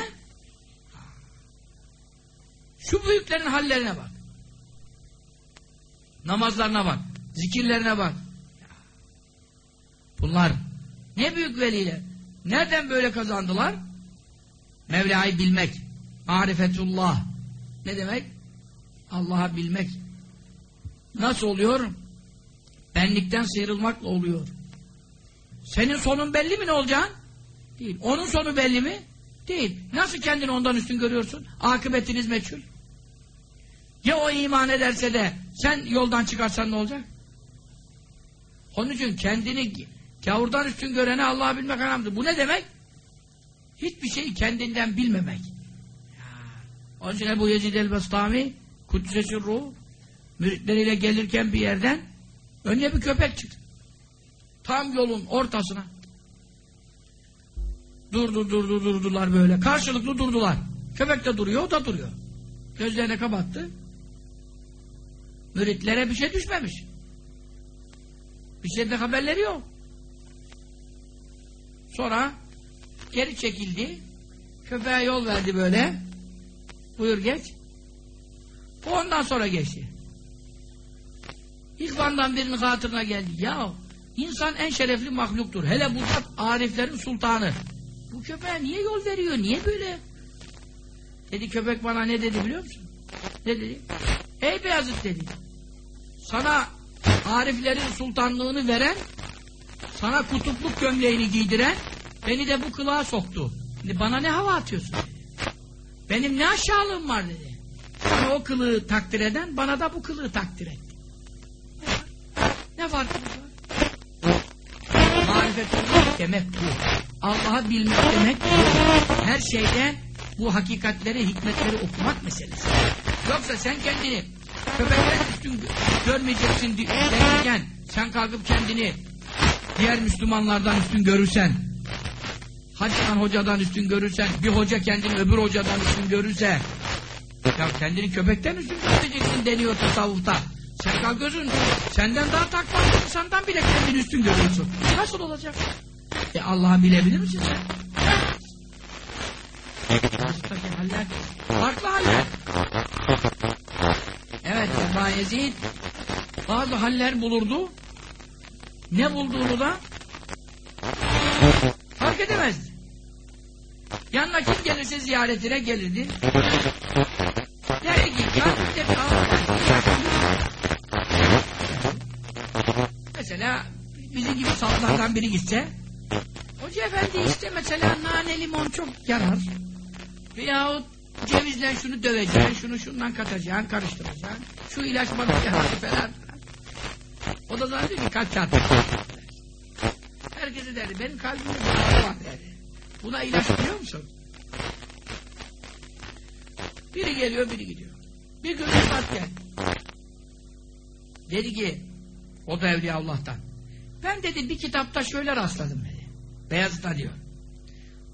Şu büyüklerin hallerine bak. Namazlarına bak. Zikirlerine bak. Bunlar ne büyük veliler. Nereden böyle kazandılar? Mevla'yı bilmek. Marifetullah. Ne demek? Allah'ı bilmek. Nasıl oluyor? Benlikten sıyrılmakla oluyor. Senin sonun belli mi ne olacaksın? Değil. Onun sonu belli mi? Değil. Nasıl kendini ondan üstün görüyorsun? Akıbetiniz meçhul. Ya o iman ederse de sen yoldan çıkarsan ne olacak? Onun için kendini gavurdan üstün görene Allah'ı bilmek haramdır. Bu ne demek? Hiçbir şeyi kendinden bilmemek. Onun için Ebu Yezid el-Bestami Kuddüs'e ruh müritleriyle gelirken bir yerden önce bir köpek çıktı. Tam yolun ortasına. Durdu durdu durdular böyle. Karşılıklı durdular. Köpek de duruyor, o da duruyor. Gözlerini kapattı. Müritlere bir şey düşmemiş. Bir şeyde haberleri yok. Sonra geri çekildi. Köpeğe yol verdi böyle. Buyur geç. Ondan sonra geçti. İhvandan birinin hatırına geldi. Ya insan en şerefli mahluktur. Hele bu zat ariflerin sultanı. Bu köpeğe niye yol veriyor? Niye böyle? Dedi köpek bana ne dedi biliyor musun? Ne dedi? Ey Beyazıt dedi. Sana ariflerin sultanlığını veren sana kutupluk gömleğini giydiren beni de bu kılığa soktu. Şimdi bana ne hava atıyorsun? Benim ne aşağılığım var dedi. Sana o kılığı takdir eden bana da bu kılığı takdir etti. Ne farkı var? Marifetullah demek bu. Allah'ı bilmek demek bu. Her şeyde bu hakikatleri, hikmetleri okumak meselesi. Yoksa sen kendini köpekten üstün görmeyeceksin derken sen kalkıp kendini diğer Müslümanlardan üstün görürsen hacıdan hocadan üstün görürsen bir hoca kendini öbür hocadan üstün görürse ya kendini köpekten üstün göreceksin deniyor tasavvufta. Sen kalkıyorsun senden daha takva insandan bile kendini üstün görüyorsun. Nasıl olacak? E Allah'ı bilebilir misin sen? Tasavvuftaki haller farklı haller. Ebu Yezid bazı haller bulurdu. Ne bulduğunu da fark edemezdi. Yanına kim gelirse ziyaretine gelirdi. Derdi ki Mesela bizim gibi sağlardan biri gitse Hoca efendi işte mesela nane limon çok yarar. Veyahut cevizle şunu döveceksin, şunu şundan katacaksın, karıştıracaksın. Şu ilaç bana geldi falan. O da zannediyor ki kalp çarptı. Herkese derdi, benim kalbimde bir ağrı var derdi. Buna ilaç biliyor musun? Biri geliyor, biri gidiyor. Bir gün Rıfat geldi. Dedi ki, o da Evliya Allah'tan. Ben dedi bir kitapta şöyle rastladım dedi. Beyazıt'ta diyor.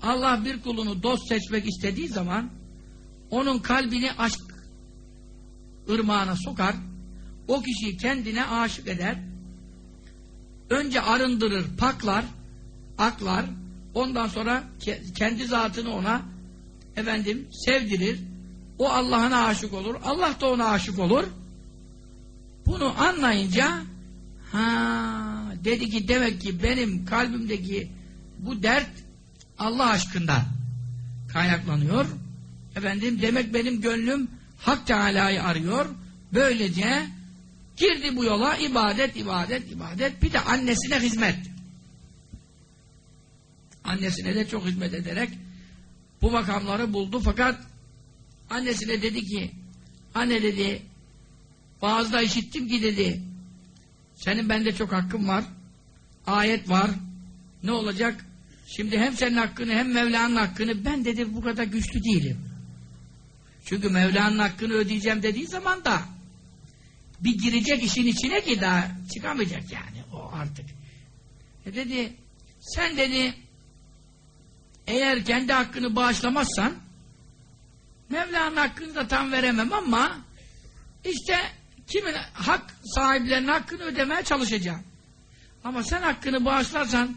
Allah bir kulunu dost seçmek istediği zaman onun kalbini aşk ırmağına sokar, o kişiyi kendine aşık eder, önce arındırır, paklar, aklar, ondan sonra kendi zatını ona efendim sevdirir, o Allah'ına aşık olur, Allah da ona aşık olur. Bunu anlayınca ha dedi ki demek ki benim kalbimdeki bu dert Allah aşkından kaynaklanıyor. Efendim demek benim gönlüm Hak Teala'yı arıyor. Böylece girdi bu yola ibadet, ibadet, ibadet. Bir de annesine hizmet. Annesine de çok hizmet ederek bu makamları buldu. Fakat annesine dedi ki anne dedi bazıda işittim ki dedi senin bende çok hakkın var. Ayet var. Ne olacak? Şimdi hem senin hakkını hem Mevla'nın hakkını ben dedi bu kadar güçlü değilim. Çünkü Mevla'nın hakkını ödeyeceğim dediği zaman da bir girecek işin içine ki daha çıkamayacak yani o artık. E dedi sen dedi eğer kendi hakkını bağışlamazsan Mevla'nın hakkını da tam veremem ama işte kimin hak sahiplerinin hakkını ödemeye çalışacağım. Ama sen hakkını bağışlarsan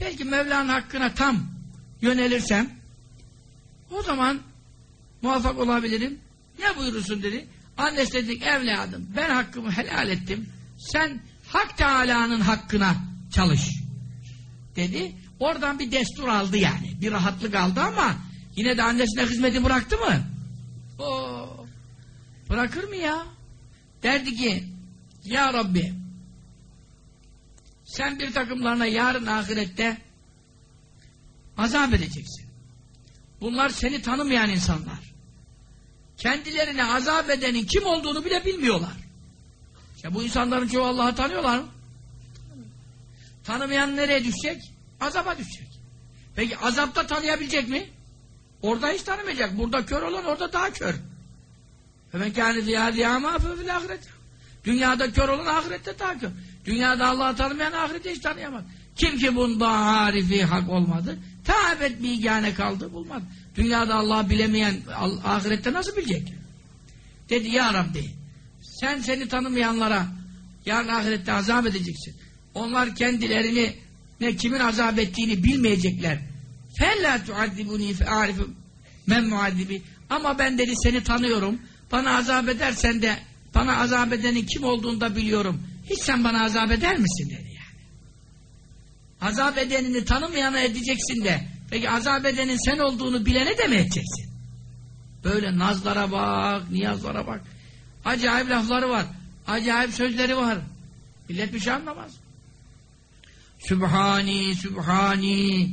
belki Mevla'nın hakkına tam yönelirsem o zaman muvaffak olabilirim. Ne buyurursun dedi. Annesi dedik evladım ben hakkımı helal ettim. Sen Hak Teala'nın hakkına çalış. Dedi. Oradan bir destur aldı yani. Bir rahatlık aldı ama yine de annesine hizmeti bıraktı mı? O bırakır mı ya? Derdi ki Ya Rabbi sen bir takımlarına yarın ahirette azap edeceksin. Bunlar seni tanımayan insanlar. Kendilerine azap edenin kim olduğunu bile bilmiyorlar. Ya bu insanların çoğu Allah'ı tanıyorlar mı? Tanımayan nereye düşecek? Azaba düşecek. Peki azapta tanıyabilecek mi? Orada hiç tanımayacak. Burada kör olan orada daha kör. Dünyada kör olan ahirette daha kör. Dünyada Allah'ı tanımayan ahirette hiç tanıyamaz. Kim ki bunda harifi hak olmadı, taabet bilgâne kaldı, bulmadı. Dünyada Allah'ı bilemeyen ahirette nasıl bilecek? Dedi ya Rabbi, sen seni tanımayanlara yarın ahirette azap edeceksin. Onlar kendilerini ne kimin azap ettiğini bilmeyecekler. فَلَّا تُعَذِّبُنِي فَاَعْرِفُ men muaddibi. Ama ben dedi seni tanıyorum. Bana azap edersen de bana azap edenin kim olduğunu da biliyorum. Hiç sen bana azap eder misin dedi yani. Azap edenini tanımayana edeceksin de peki azap edenin sen olduğunu bilene de mi edeceksin? Böyle nazlara bak, niyazlara bak. Acayip lafları var. Acayip sözleri var. Millet bir şey anlamaz. Sübhani, Sübhani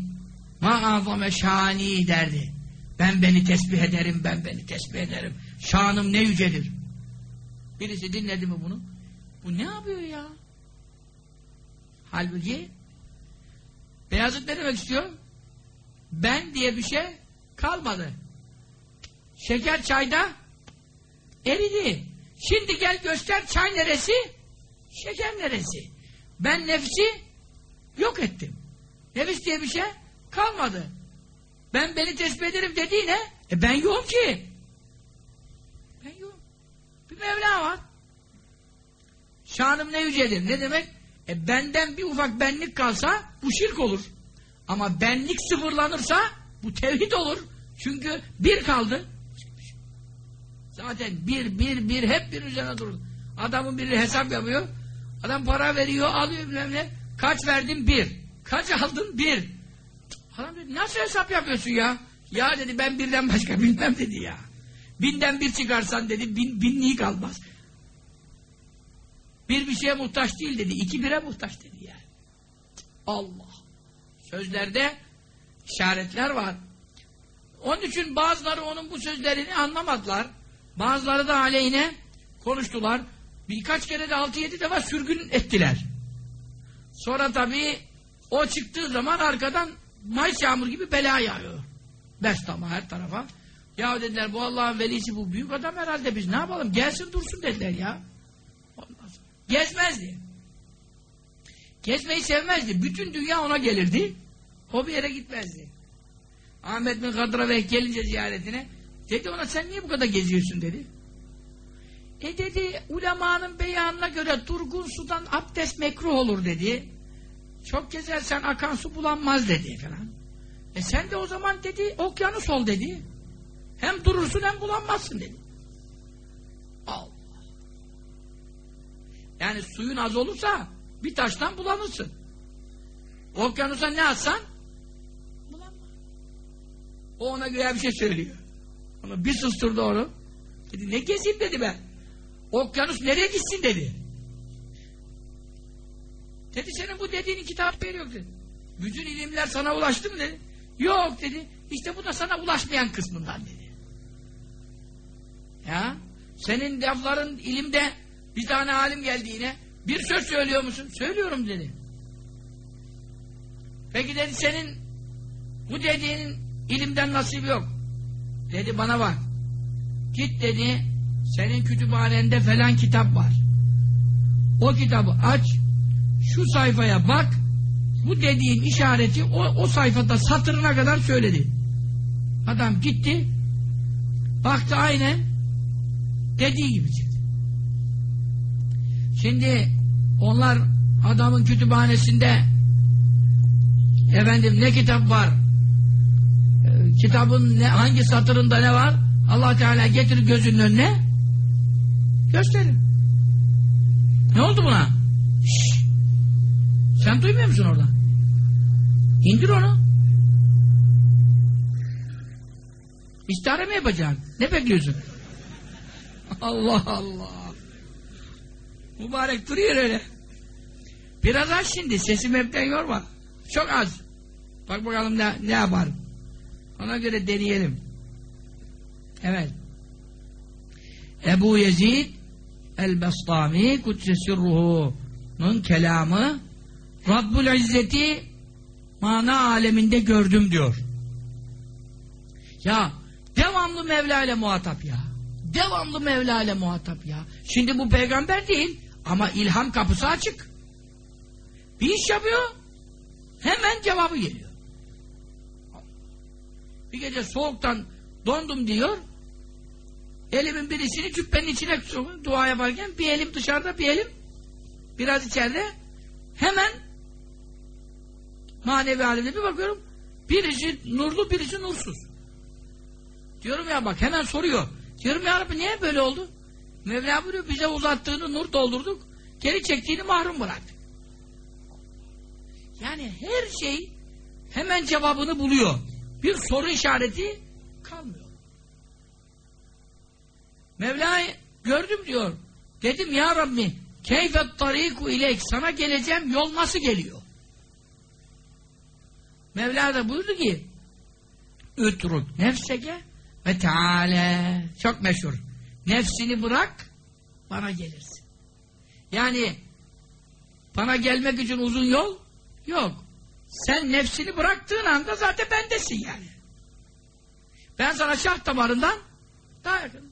ma azame şani derdi. Ben beni tesbih ederim, ben beni tesbih ederim. Şanım ne yücedir. Birisi dinledi mi bunu? Bu ne yapıyor ya? Halbuki Beyazıt ne demek istiyor? Ben diye bir şey kalmadı. Şeker çayda eridi. Şimdi gel göster çay neresi? Şeker neresi? Ben nefsi yok ettim. Nefis diye bir şey kalmadı. Ben beni tesbih ederim dediği ne? E ben yokum ki. Ben yokum. Bir Mevla var. Şanım ne yücedir. Ne demek? E benden bir ufak benlik kalsa bu şirk olur. Ama benlik sıfırlanırsa bu tevhid olur. Çünkü bir kaldı. Zaten bir, bir, bir hep bir üzerine durur. Adamın biri hesap yapıyor. Adam para veriyor, alıyor bilmem ne. Kaç verdin? Bir. Kaç aldın? Bir. Adam dedi, nasıl hesap yapıyorsun ya? Ya dedi, ben birden başka bilmem dedi ya. Binden bir çıkarsan dedi, bin, binliği kalmaz. Bir bir şeye muhtaç değil dedi. iki bire muhtaç dedi yani. Allah. Sözlerde işaretler var. Onun için bazıları onun bu sözlerini anlamadılar. Bazıları da aleyhine konuştular. Birkaç kere de 6-7 defa sürgün ettiler. Sonra tabii o çıktığı zaman arkadan Mayıs yağmur gibi bela yağıyor. Bestama her tarafa. Ya dediler bu Allah'ın velisi bu büyük adam herhalde biz ne yapalım gelsin dursun dediler ya. Gezmezdi. Gezmeyi sevmezdi. Bütün dünya ona gelirdi. O bir yere gitmezdi. Ahmet bin Kadraveh gelince ziyaretine dedi ona sen niye bu kadar geziyorsun dedi. E dedi ulemanın beyanına göre durgun sudan abdest mekruh olur dedi. Çok gezersen akan su bulanmaz dedi falan. E sen de o zaman dedi okyanus ol dedi. Hem durursun hem bulanmazsın dedi. Yani suyun az olursa bir taştan bulanırsın. Okyanusa ne atsan bulanmaz. O ona göre bir şey söylüyor. Onu bir susturdu onu. Dedi ne gezeyim dedi ben. Okyanus nereye gitsin dedi. Dedi senin bu dediğin kitapları yok dedi. Bütün ilimler sana ulaştı mı dedi. Yok dedi. İşte bu da sana ulaşmayan kısmından dedi. Ya senin lafların ilimde bir tane alim geldi yine. Bir söz söylüyor musun? Söylüyorum dedi. Peki dedi senin bu dediğinin ilimden nasibi yok. Dedi bana bak. Git dedi senin kütüphanende falan kitap var. O kitabı aç şu sayfaya bak bu dediğin işareti o, o sayfada satırına kadar söyledi. Adam gitti baktı aynen dediği gibi. Şimdi onlar adamın kütüphanesinde efendim ne kitap var e, kitabın ne, hangi satırında ne var allah Teala getir gözünün önüne gösterin. Ne oldu buna? Şşş. Sen duymuyor musun orada? İndir onu. İstihare mi yapacaksın? Ne bekliyorsun? *laughs* Allah Allah. Mübarek duruyor öyle. Biraz az şimdi. Sesimi hepten yorma. Çok az. Bak bakalım ne, ne yapar. Ona göre deneyelim. Evet. Ebu Yezid El-Bestami Kudsesirruhu'nun kelamı Rabbul İzzeti mana aleminde gördüm diyor. Ya devamlı Mevla ile muhatap ya. Devamlı Mevla ile muhatap ya. Şimdi bu peygamber değil ama ilham kapısı açık. Bir iş yapıyor hemen cevabı geliyor. Bir gece soğuktan dondum diyor. Elimin birisini cübbenin içine dua yaparken bir elim dışarıda bir elim biraz içeride. Hemen manevi alemde bir bakıyorum. Birisi nurlu birisi nursuz. Diyorum ya bak hemen soruyor. Diyorum ya Rabbi niye böyle oldu Mevla buyuruyor bize uzattığını nur doldurduk geri çektiğini mahrum bıraktık. Yani her şey hemen cevabını buluyor. Bir soru işareti kalmıyor. Mevla'yı gördüm diyor. Dedim ya Rabbi keyfet tariku ileyk sana geleceğim yol nasıl geliyor? Mevla da buyurdu ki Ütruk nefseke ve teala çok meşhur. Nefsini bırak bana gelirsin. Yani bana gelmek için uzun yol yok. Sen nefsini bıraktığın anda zaten bendesin yani. Ben sana şah damarından daha yakınım.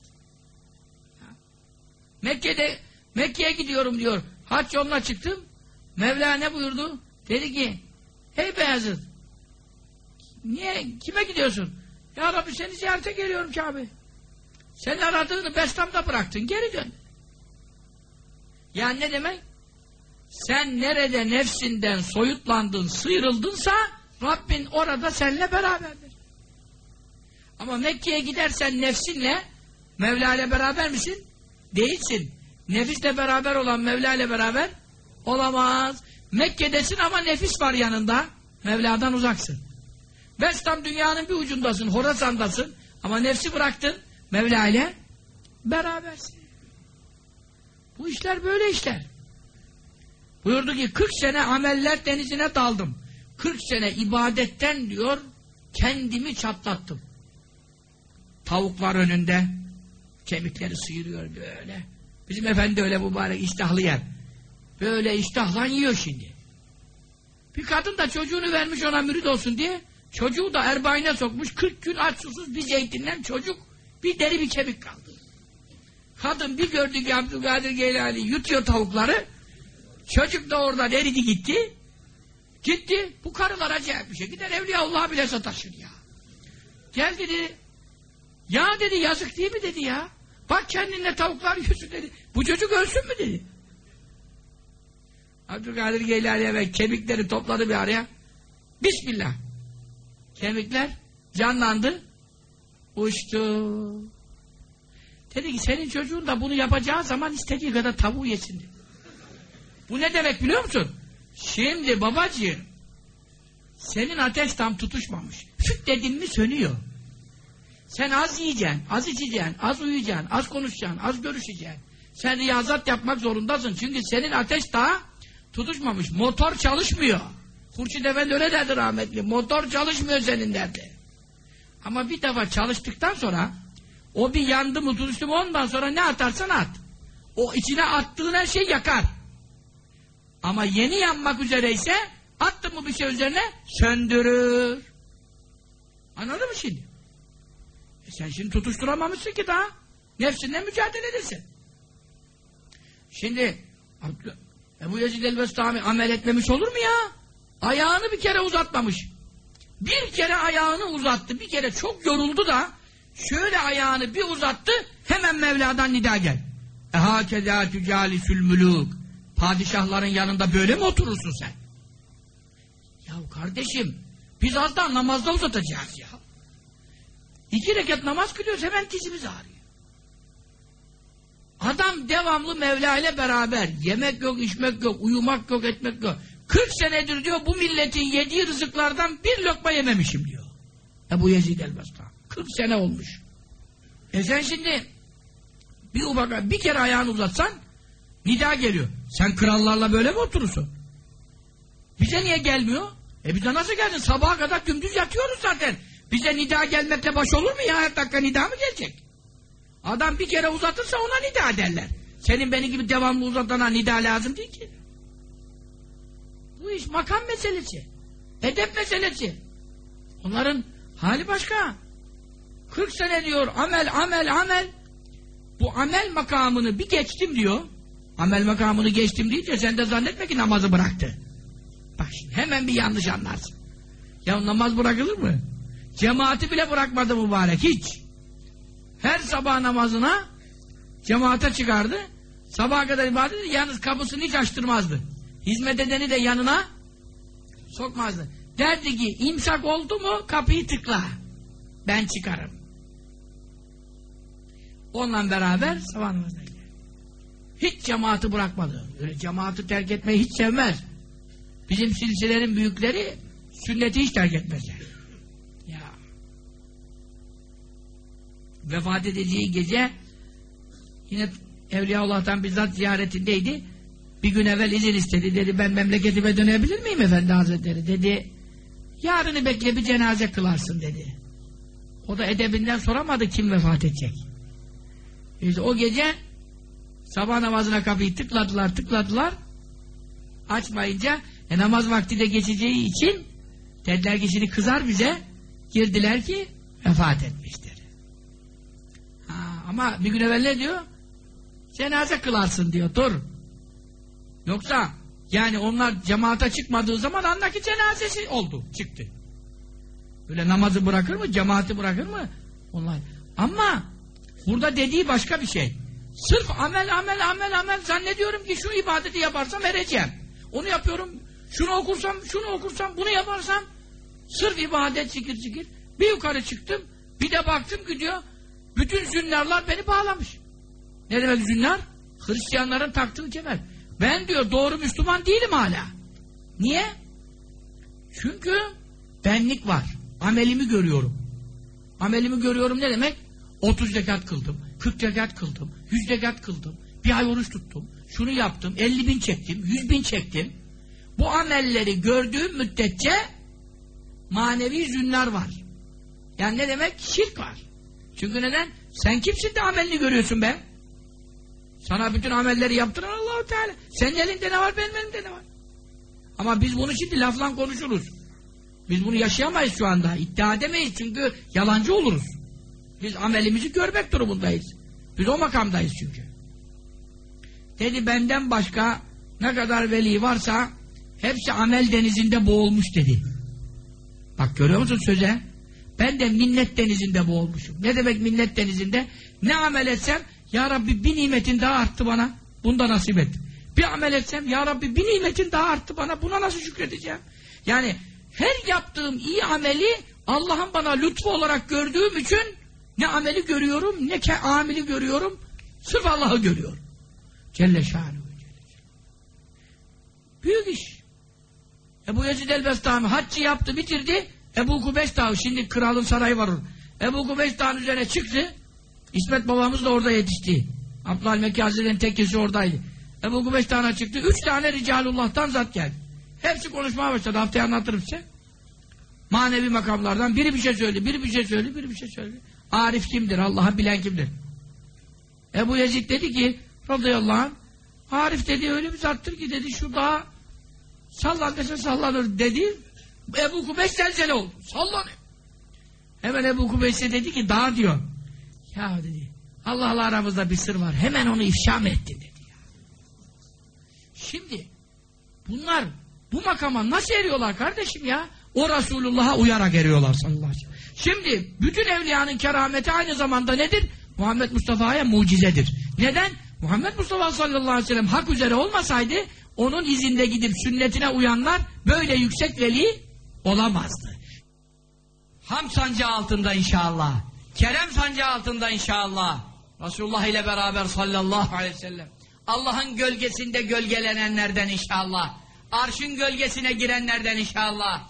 Mekke'de Mekke'ye gidiyorum diyor. Haç yoluna çıktım. Mevla ne buyurdu? Dedi ki Ey Beyazıt Niye? Kime gidiyorsun? Ya Rabbi seni ziyarete geliyorum Kabe. Senin aradığını Bestam'da bıraktın. Geri dön. Yani ne demek? Sen nerede nefsinden soyutlandın, sıyrıldınsa Rabbin orada seninle beraberdir. Ama Mekke'ye gidersen nefsinle Mevla ile beraber misin? Değilsin. Nefisle beraber olan Mevla ile beraber olamaz. Mekke'desin ama nefis var yanında. Mevla'dan uzaksın. Bestam dünyanın bir ucundasın, Horasan'dasın ama nefsi bıraktın Mevla ile berabersin. Bu işler böyle işler. Buyurdu ki 40 sene ameller denizine daldım. 40 sene ibadetten diyor kendimi çatlattım. Tavuklar önünde. Kemikleri sıyırıyor böyle. Bizim efendi öyle mübarek iştahlı yer. Böyle iştahla yiyor şimdi. Bir kadın da çocuğunu vermiş ona mürid olsun diye çocuğu da erbaine sokmuş 40 gün aç susuz bir zeytinden çocuk bir deri bir kemik kaldı. Kadın bir gördü ki Abdülkadir Geylani yutuyor tavukları. Çocuk da oradan eridi gitti. Gitti. Bu karılar acayip bir şey. Gider Evliyaullah'a bile sataşır ya. Gel dedi. Ya dedi yazık değil mi dedi ya? Bak kendinle tavuklar yiyorsun dedi. Bu çocuk ölsün mü dedi. Abdülkadir Geylani ve kemikleri topladı bir araya. Bismillah. Kemikler canlandı. Uçtu. Dedi ki senin çocuğun da bunu yapacağı zaman istediği kadar tavuğu yesin. Bu ne demek biliyor musun? Şimdi babacığım senin ateş tam tutuşmamış. Füt dedin mi sönüyor. Sen az yiyeceksin, az içeceksin, az uyuyacaksın, az konuşacaksın, az görüşeceksin. Sen riyazat yapmak zorundasın. Çünkü senin ateş daha tutuşmamış. Motor çalışmıyor. Hurşit Efendi öyle derdi rahmetli. Motor çalışmıyor senin derdi. Ama bir defa çalıştıktan sonra o bir yandı mı tutuştu mu ondan sonra ne atarsan at. O içine attığın her şey yakar. Ama yeni yanmak üzereyse attın mı bir şey üzerine söndürür. Anladın mı şimdi? E sen şimdi tutuşturamamışsın ki daha. Nefsinle mücadele edesin. Şimdi Ebu Yezid el-Bestami amel etmemiş olur mu ya? Ayağını bir kere uzatmamış. Bir kere ayağını uzattı. Bir kere çok yoruldu da şöyle ayağını bir uzattı hemen Mevla'dan nida gel. Ehâkezâ tücâlisül mülûk Padişahların yanında böyle mi oturursun sen? Ya kardeşim biz az daha namazda uzatacağız ya. İki rekat namaz kılıyoruz hemen dizimiz ağrıyor. Adam devamlı Mevla ile beraber. Yemek yok, içmek yok, uyumak yok, etmek yok. 40 senedir diyor bu milletin yediği rızıklardan bir lokma yememişim diyor. Ebu Yezid el-Basta. 40 sene olmuş. E sen şimdi bir ufak bir kere ayağını uzatsan nida geliyor. Sen krallarla böyle mi oturursun? Bize niye gelmiyor? E bize nasıl geldin? Sabaha kadar dümdüz yatıyoruz zaten. Bize nida gelmekle baş olur mu ya? Her dakika nida mı gelecek? Adam bir kere uzatırsa ona nida derler. Senin benim gibi devamlı uzatana nida lazım değil ki. Bu iş makam meselesi. Edep meselesi. Onların hali başka. 40 sene diyor amel amel amel. Bu amel makamını bir geçtim diyor. Amel makamını geçtim deyince sen de zannetme ki namazı bıraktı. Bak şimdi hemen bir yanlış anlarsın. Ya namaz bırakılır mı? Cemaati bile bırakmadı mübarek hiç. Her sabah namazına cemaate çıkardı. Sabaha kadar ibadet yalnız kapısını hiç açtırmazdı. Hizmet edeni de yanına sokmazdı. Derdi ki imsak oldu mu kapıyı tıkla. Ben çıkarım. Onunla beraber gider. Hiç cemaati bırakmadı. Öyle cemaati terk etmeyi hiç sevmez. Bizim silsilerin büyükleri sünneti hiç terk etmezler. Ya. Vefat edeceği gece yine Evliyaullah'tan bizzat ziyaretindeydi. Bir gün evvel izin istedi. Dedi ben memleketime dönebilir miyim efendi hazretleri? Dedi yarını bekle bir cenaze kılarsın dedi. O da edebinden soramadı kim vefat edecek. İşte o gece sabah namazına kapıyı tıkladılar tıkladılar. Açmayınca e, namaz vakti de geçeceği için dediler ki şimdi kızar bize girdiler ki vefat etmiştir. Ha, ama bir gün evvel ne diyor? Cenaze kılarsın diyor dur. Yoksa yani onlar cemaate çıkmadığı zaman anla ki cenazesi oldu, çıktı. Böyle namazı bırakır mı, cemaati bırakır mı? Onlar. Ama burada dediği başka bir şey. Sırf amel amel amel amel zannediyorum ki şu ibadeti yaparsam vereceğim. Onu yapıyorum, şunu okursam, şunu okursam, bunu yaparsam sırf ibadet zikir zikir. Bir yukarı çıktım, bir de baktım ki diyor, bütün zünnarlar beni bağlamış. Ne demek zünnar? Hristiyanların taktığı kemer. Ben diyor doğru Müslüman değilim hala. Niye? Çünkü benlik var. Amelimi görüyorum. Amelimi görüyorum ne demek? 30 rekat kıldım, 40 rekat kıldım, 100 rekat kıldım, bir ay oruç tuttum, şunu yaptım, 50 bin çektim, 100 bin çektim. Bu amelleri gördüğüm müddetçe manevi zünler var. Yani ne demek? Şirk var. Çünkü neden? Sen kimsin de amelini görüyorsun be? Sana bütün amelleri yaptıran Allahu Teala. Senin elinde ne var, benim elimde ne var? Ama biz bunu şimdi lafla konuşuruz. Biz bunu yaşayamayız şu anda. İddia edemeyiz çünkü yalancı oluruz. Biz amelimizi görmek durumundayız. Biz o makamdayız çünkü. Dedi benden başka ne kadar veli varsa hepsi amel denizinde boğulmuş dedi. Bak görüyor musun söze? Ben de minnet denizinde boğulmuşum. Ne demek minnet denizinde? Ne amel etsem Ya Rabbi bir nimetin daha arttı bana. Bunda nasip et. Bir amel etsem Ya Rabbi bir nimetin daha arttı bana. Buna nasıl şükredeceğim? Yani her yaptığım iyi ameli Allah'ın bana lütfu olarak gördüğüm için ne ameli görüyorum ne ke ameli görüyorum. Sırf Allah'ı görüyorum. Celle şanuhu. Büyük iş. Ebu Yezid el-Bestami haccı yaptı bitirdi. Ebu Kubeş Dağı şimdi kralın sarayı var. Ebu Kubeş Dağı'nın üzerine çıktı. İsmet babamız da orada yetişti. Abdülhamid Mekki Hazretleri'nin tekkesi oradaydı. Ebu Kubeş Dağı'na çıktı. Üç tane Ricalullah'tan zat geldi. Hepsi konuşmaya başladı. Haftaya anlatırım size. Manevi makamlardan biri bir şey söyledi, biri bir şey söyledi, biri bir şey söyledi. Arif kimdir? Allah'ı bilen kimdir? Ebu Yezid dedi ki radıyallahu anh Arif dedi öyle bir zattır ki dedi şu dağ sallanırsa sallanır dedi. Ebu Kubeş zelzele oldu. Sallanıyor. Hemen Ebu Kubeş de dedi ki dağ diyor. Ya dedi Allah'la aramızda bir sır var. Hemen onu ifşa mı ettin dedi. Şimdi bunlar bu makama nasıl eriyorlar kardeşim ya? O Resulullah'a uyarak eriyorlar sallallahu aleyhi ve sellem. Şimdi bütün evliyanın kerameti aynı zamanda nedir? Muhammed Mustafa'ya mucizedir. Neden? Muhammed Mustafa sallallahu aleyhi ve sellem hak üzere olmasaydı onun izinde gidip sünnetine uyanlar böyle yüksek veli olamazdı. Ham sancağı altında inşallah. Kerem sancağı altında inşallah. Resulullah ile beraber sallallahu aleyhi ve sellem. Allah'ın gölgesinde gölgelenenlerden inşallah. Arşın gölgesine girenlerden inşallah.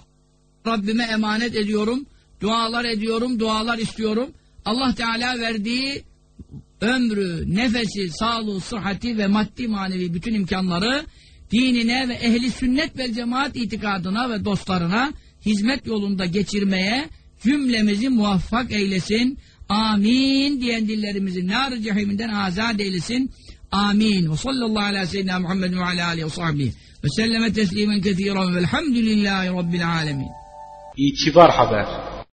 Rabbime emanet ediyorum. Dualar ediyorum, dualar istiyorum. Allah Teala verdiği ömrü, nefesi, sağlığı, sıhhati ve maddi manevi bütün imkanları dinine ve ehli sünnet ve cemaat itikadına ve dostlarına hizmet yolunda geçirmeye cümlemizi muvaffak eylesin. Amin diyen dillerimizin nar-ı cehiminden azat eylesin. Amin. Ve sallallahu ala seyyidina Muhammed ve ala aleyhi ve sahbihi ve selleme teslimen kethiren velhamdülillahi rabbil alemin.
İtibar Haber